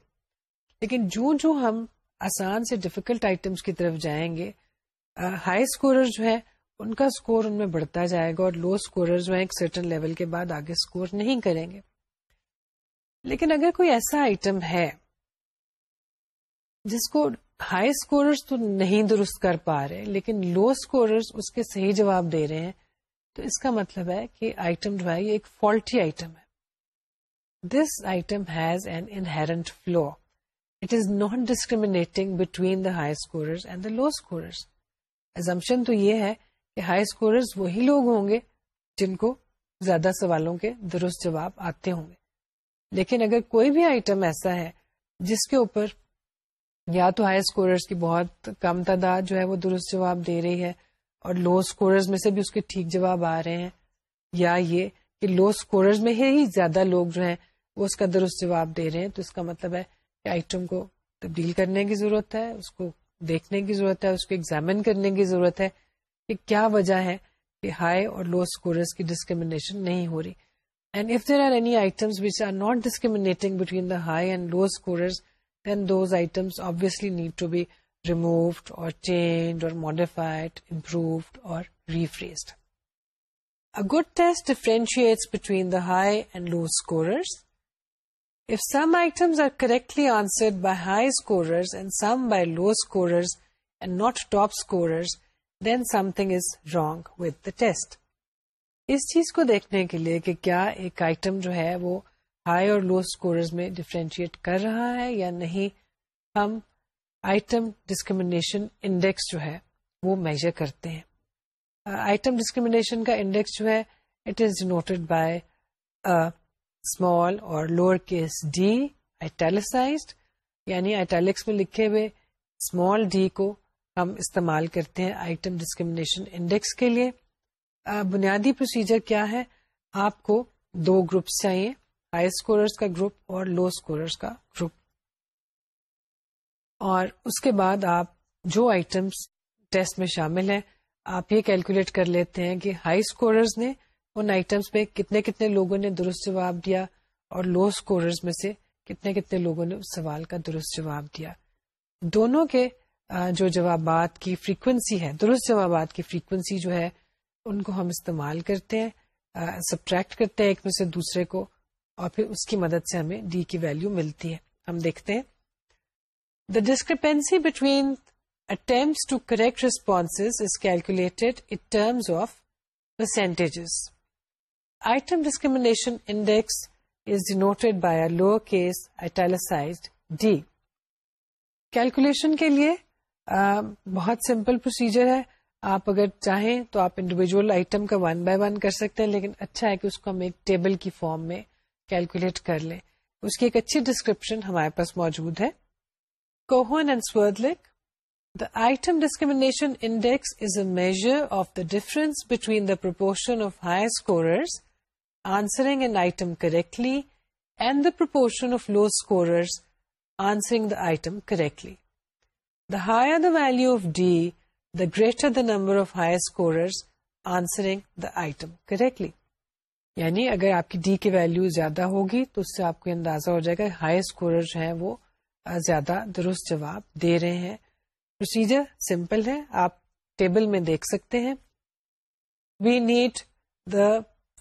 لیکن جو جو ہم آسان سے ڈیفیکلٹ آئٹمس کی طرف جائیں گے ہائی اسکورر جو ہے ان کا اسکور ان میں بڑھتا جائے گا اور لو اسکورر جو ہیں ایک سرٹن لیول کے بعد آگے اسکور نہیں کریں گے لیکن اگر کوئی ایسا آئٹم ہے جس کو ہائی اسکوررس تو نہیں درست کر پا رہے لیکن لو اسکوررس اس کے صحیح جواب دے رہے ہیں تو اس کا مطلب ہے کہ آئٹم جو ہے یہ ایک فالٹی آئٹم ہے this item has an inherent flaw it is not discriminating between the high scorers and the low assumption تو یہ ہے کہ ہائی وہی لوگ ہوں گے جن کو زیادہ سوالوں کے درست جواب آتے ہوں گے لیکن اگر کوئی بھی آئٹم ایسا ہے جس کے اوپر یا تو ہائی اسکوررز کی بہت کم تعداد جو ہے وہ درست جواب دے رہی ہے اور لو اسکوررز میں سے بھی اس کے ٹھیک جواب آ رہے ہیں یا یہ کہ لو اسکوررز میں ہی زیادہ لوگ جو ہیں وہ اس کا درست جواب دے رہے ہیں تو اس کا مطلب ہے آئٹم کو تبدیل کرنے کی ضرورت ہے اس کو دیکھنے کی ضرورت ہے اس کو ایگزامن کرنے کی ضرورت ہے کہ کیا وجہ ہے کہ ہائی اور لو اسکورس کی ڈسکریمنیشن نہیں ہو رہی and if there are any items which are not discriminating between the high and low scores then those items obviously need to be removed اور چینج اور ماڈیفائڈ امپرووڈ اور rephrased a good test differentiate between the high and low scorers If some items are correctly answered by high scorers and some by low scorers and not top scorers, then something is wrong with the test. اس چیز کو دیکھنے کے لیے کہ کیا ایک item جو ہے وہ ہائی اور لو اسکورز میں ڈفرینشیٹ کر رہا ہے یا نہیں ہم آئٹم ڈسکریمنیشن انڈیکس جو ہے وہ میجر کرتے ہیں آئٹم uh, ڈسکریمنیشن کا انڈیکس جو ہے it is denoted by small اور لوور کیس ڈی ایٹ یعنی میں لکھے ہوئے اسمال ڈی کو ہم استعمال کرتے ہیں آئٹم ڈسکریمنیشن انڈیکس کے لیے بنیادی پروسیجر کیا ہے آپ کو دو گروپس چاہیے ہائی اسکوررس کا گروپ اور لو اسکوررس کا گروپ اور اس کے بعد آپ جو آئٹمس ٹیسٹ میں شامل ہیں آپ یہ کیلکولیٹ کر لیتے ہیں کہ ہائی اسکوررس نے ان آئٹمس میں کتنے کتنے لوگوں نے درست جواب دیا اور لو اسکوررز میں سے کتنے کتنے لوگوں نے سوال کا درست جواب دیا دونوں کے جو جوابات کی فریکوینسی ہے درست جوابات کی فریکوینسی جو ہے ان کو ہم استعمال کرتے ہیں سبٹریکٹ کرتے ہیں ایک میں سے دوسرے کو اور پھر اس کی مدد سے ہمیں ڈی کی ویلو ملتی ہے ہم دیکھتے ہیں the discrepancy between attempt correct response is calculated in terms of percentages discrimination index is denoted lower case L D calculation کے لیے بہت سمپل پروسیجر ہے آپ اگر چاہیں تو آپ انڈیویجل آئٹم کا ون بائی ون کر سکتے ہیں لیکن اچھا ہے کہ اس کو ہم ایک ٹیبل کی فارم میں کیلکولیٹ کر لیں اس کی ایک اچھی ڈسکرپشن ہمارے پاس موجود ہے Cohen and the item discrimination index is a measure of the difference between the proportion of higher scorers answering an item correctly and the proportion of low scorers answering the item correctly. The higher the value of D, the greater the number of higher scorers answering the item correctly. یعنی اگر آپ کی D کی value زیادہ ہوگی تو اس سے آپ کو اندازہ ہو جائے گا ہائی اسکورر جو ہیں وہ زیادہ درست جواب دے رہے ہیں پروسیجر سمپل ہے آپ ٹیبل میں دیکھ سکتے ہیں we need the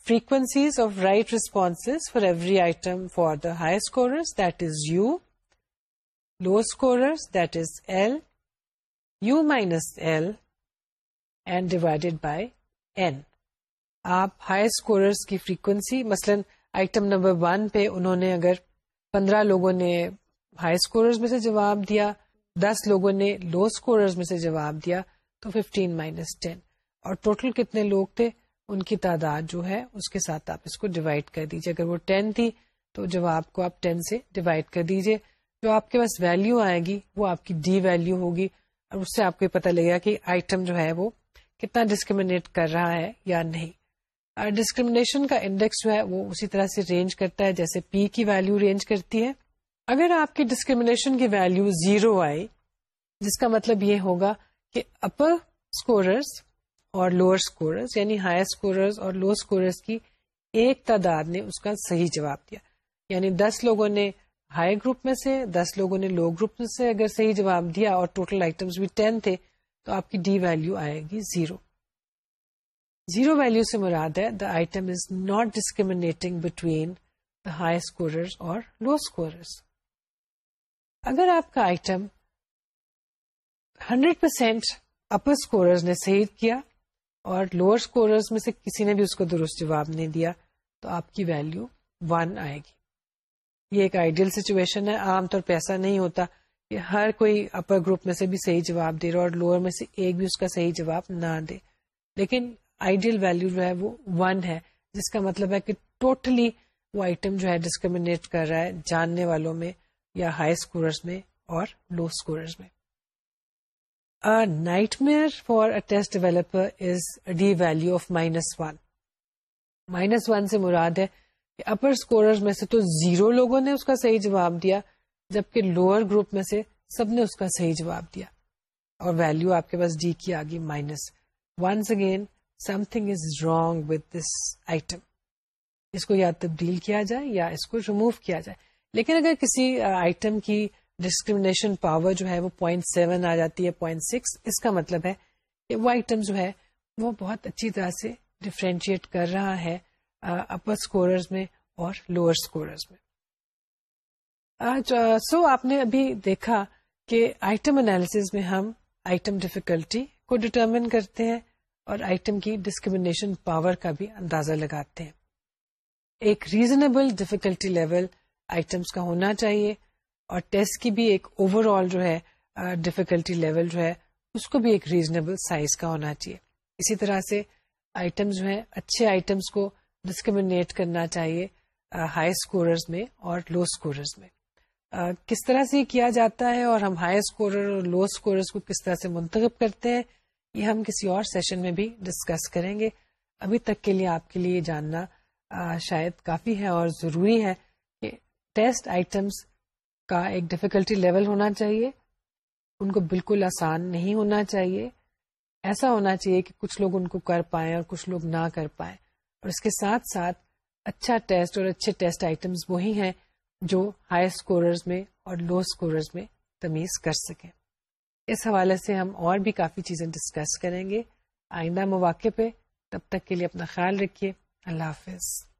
frequency of right response for every item for the highest L U minus L and divided by N آپ ہائی اسکوررس کی فریکوینسی مثلاً آئٹم نمبر ون پہ انہوں نے اگر پندرہ لوگوں نے ہائی اسکوررس میں سے جواب دیا دس لوگوں نے لو اسکوررس میں سے جواب دیا تو ففٹین مائنس ٹین اور ٹوٹل کتنے لوگ تھے ان کی تعداد جو ہے اس کے ساتھ آپ اس کو ڈیوائڈ کر دیجیے اگر وہ ٹین تھی تو جواب کو آپ ٹین سے ڈیوائڈ کر دیجیے جو آپ کے پاس ویلو آئے گی وہ آپ کی ڈی ویلو ہوگی اور اس سے آپ کو پتا لگے گا کہ آئٹم جو ہے وہ کتنا ڈسکریمنیٹ کر رہا ہے یا نہیں ڈسکریمنیشن کا انڈیکس جو ہے وہ اسی طرح سے رینج کرتا ہے جیسے پی کی ویلو رینج کرتی ہے اگر آپ کی ڈسکریمنیشن کی ویلو زیرو آئے جس کا مطلب یہ ہوگا کہ اپر اسکوررس اور لوور اسکوررز یعنی ہائر اسکوررز اور لوور اسکوررس کی ایک تعداد نے اس کا صحیح جواب دیا یعنی دس لوگوں نے ہائر گروپ میں سے دس لوگوں نے لو گروپ میں سے اگر صحیح جواب دیا اور ٹوٹل آئٹمس بھی ٹین تھے تو آپ کی ڈی ویلو آئے گی زیرو زیرو ویلو سے مراد ہے the item is not discriminating between the higher scorers اور لو اسکوررز اگر آپ کا item hundred percent upper scorers نے صحیح کیا اور لوور اسکوررز میں سے کسی نے بھی اس کو درست جواب نہیں دیا تو آپ کی ویلو ون آئے گی یہ ایک آئیڈیل سچویشن ہے عام طور پہ ایسا نہیں ہوتا کہ ہر کوئی اپر گروپ میں سے بھی صحیح جواب دے رہا اور لوور میں سے ایک بھی اس کا صحیح جواب نہ دے لیکن آئیڈیل ویلو جو ہے وہ ون ہے جس کا مطلب ہے کہ ٹوٹلی totally وہ آئٹم جو ہے ڈسکریمنیٹ کر رہا ہے جاننے والوں میں یا ہائی اسکوررس میں اور لو اسکوررز میں nightmare test a test a D value of minus one minus one سے مراد ہے اپر اسکورر میں سے تو زیرو لوگوں نے جبکہ لوور گروپ میں سے سب نے اس کا صحیح جواب دیا اور ویلو آپ کے پاس ڈی کی آگی minus once again something is wrong with this item اس کو یا تبدیل کیا جائے یا اس کو remove کیا جائے لیکن اگر کسی آئٹم کی ڈسکریمنیشن پاور جو ہے وہ پوائنٹ سیون آ جاتی ہے پوائنٹ سکس اس کا مطلب ہے کہ وہ آئٹم جو ہے وہ بہت اچھی طرح سے ڈفرینشیٹ کر رہا ہے اپر اسکوررز میں اور لوور اسکوررز میں سو آپ نے ابھی دیکھا کہ آئٹم انالیس میں ہم آئٹم ڈفیکلٹی کو ڈٹرمن کرتے ہیں اور آئٹم کی ڈسکریمنیشن پاور کا بھی اندازہ لگاتے ہیں ایک ریزنیبل ڈیفیکلٹی لیول آئٹمس کا ہونا چاہیے اور ٹیسٹ کی بھی ایک اوور آل جو ہے ڈفیکلٹی لیول جو ہے اس کو بھی ایک ریزنیبل سائز کا ہونا چاہیے اسی طرح سے آئٹم جو ہیں اچھے آئٹمس کو ڈسکریمنیٹ کرنا چاہیے ہائی اسکوررز میں اور لو اسکوررز میں کس طرح سے یہ کیا جاتا ہے اور ہم ہائی اسکورر اور لو اسکوررز کو کس طرح سے منتخب کرتے ہیں یہ ہم کسی اور سیشن میں بھی ڈسکس کریں گے ابھی تک کے لیے آپ کے لیے جاننا شاید کافی ہے اور ضروری ہے کہ ٹیسٹ آئٹمس کا ایک ڈیفیکلٹی لیول ہونا چاہیے ان کو بالکل آسان نہیں ہونا چاہیے ایسا ہونا چاہیے کہ کچھ لوگ ان کو کر پائیں اور کچھ لوگ نہ کر پائیں اور اس کے ساتھ ساتھ اچھا ٹیسٹ اور اچھے ٹیسٹ آئٹمس وہی ہیں جو ہائی اسکوررز میں اور لو اسکوررز میں تمیز کر سکیں اس حوالے سے ہم اور بھی کافی چیزیں ڈسکس کریں گے آئندہ مواقع پہ تب تک کے لیے اپنا خیال رکھیے اللہ حافظ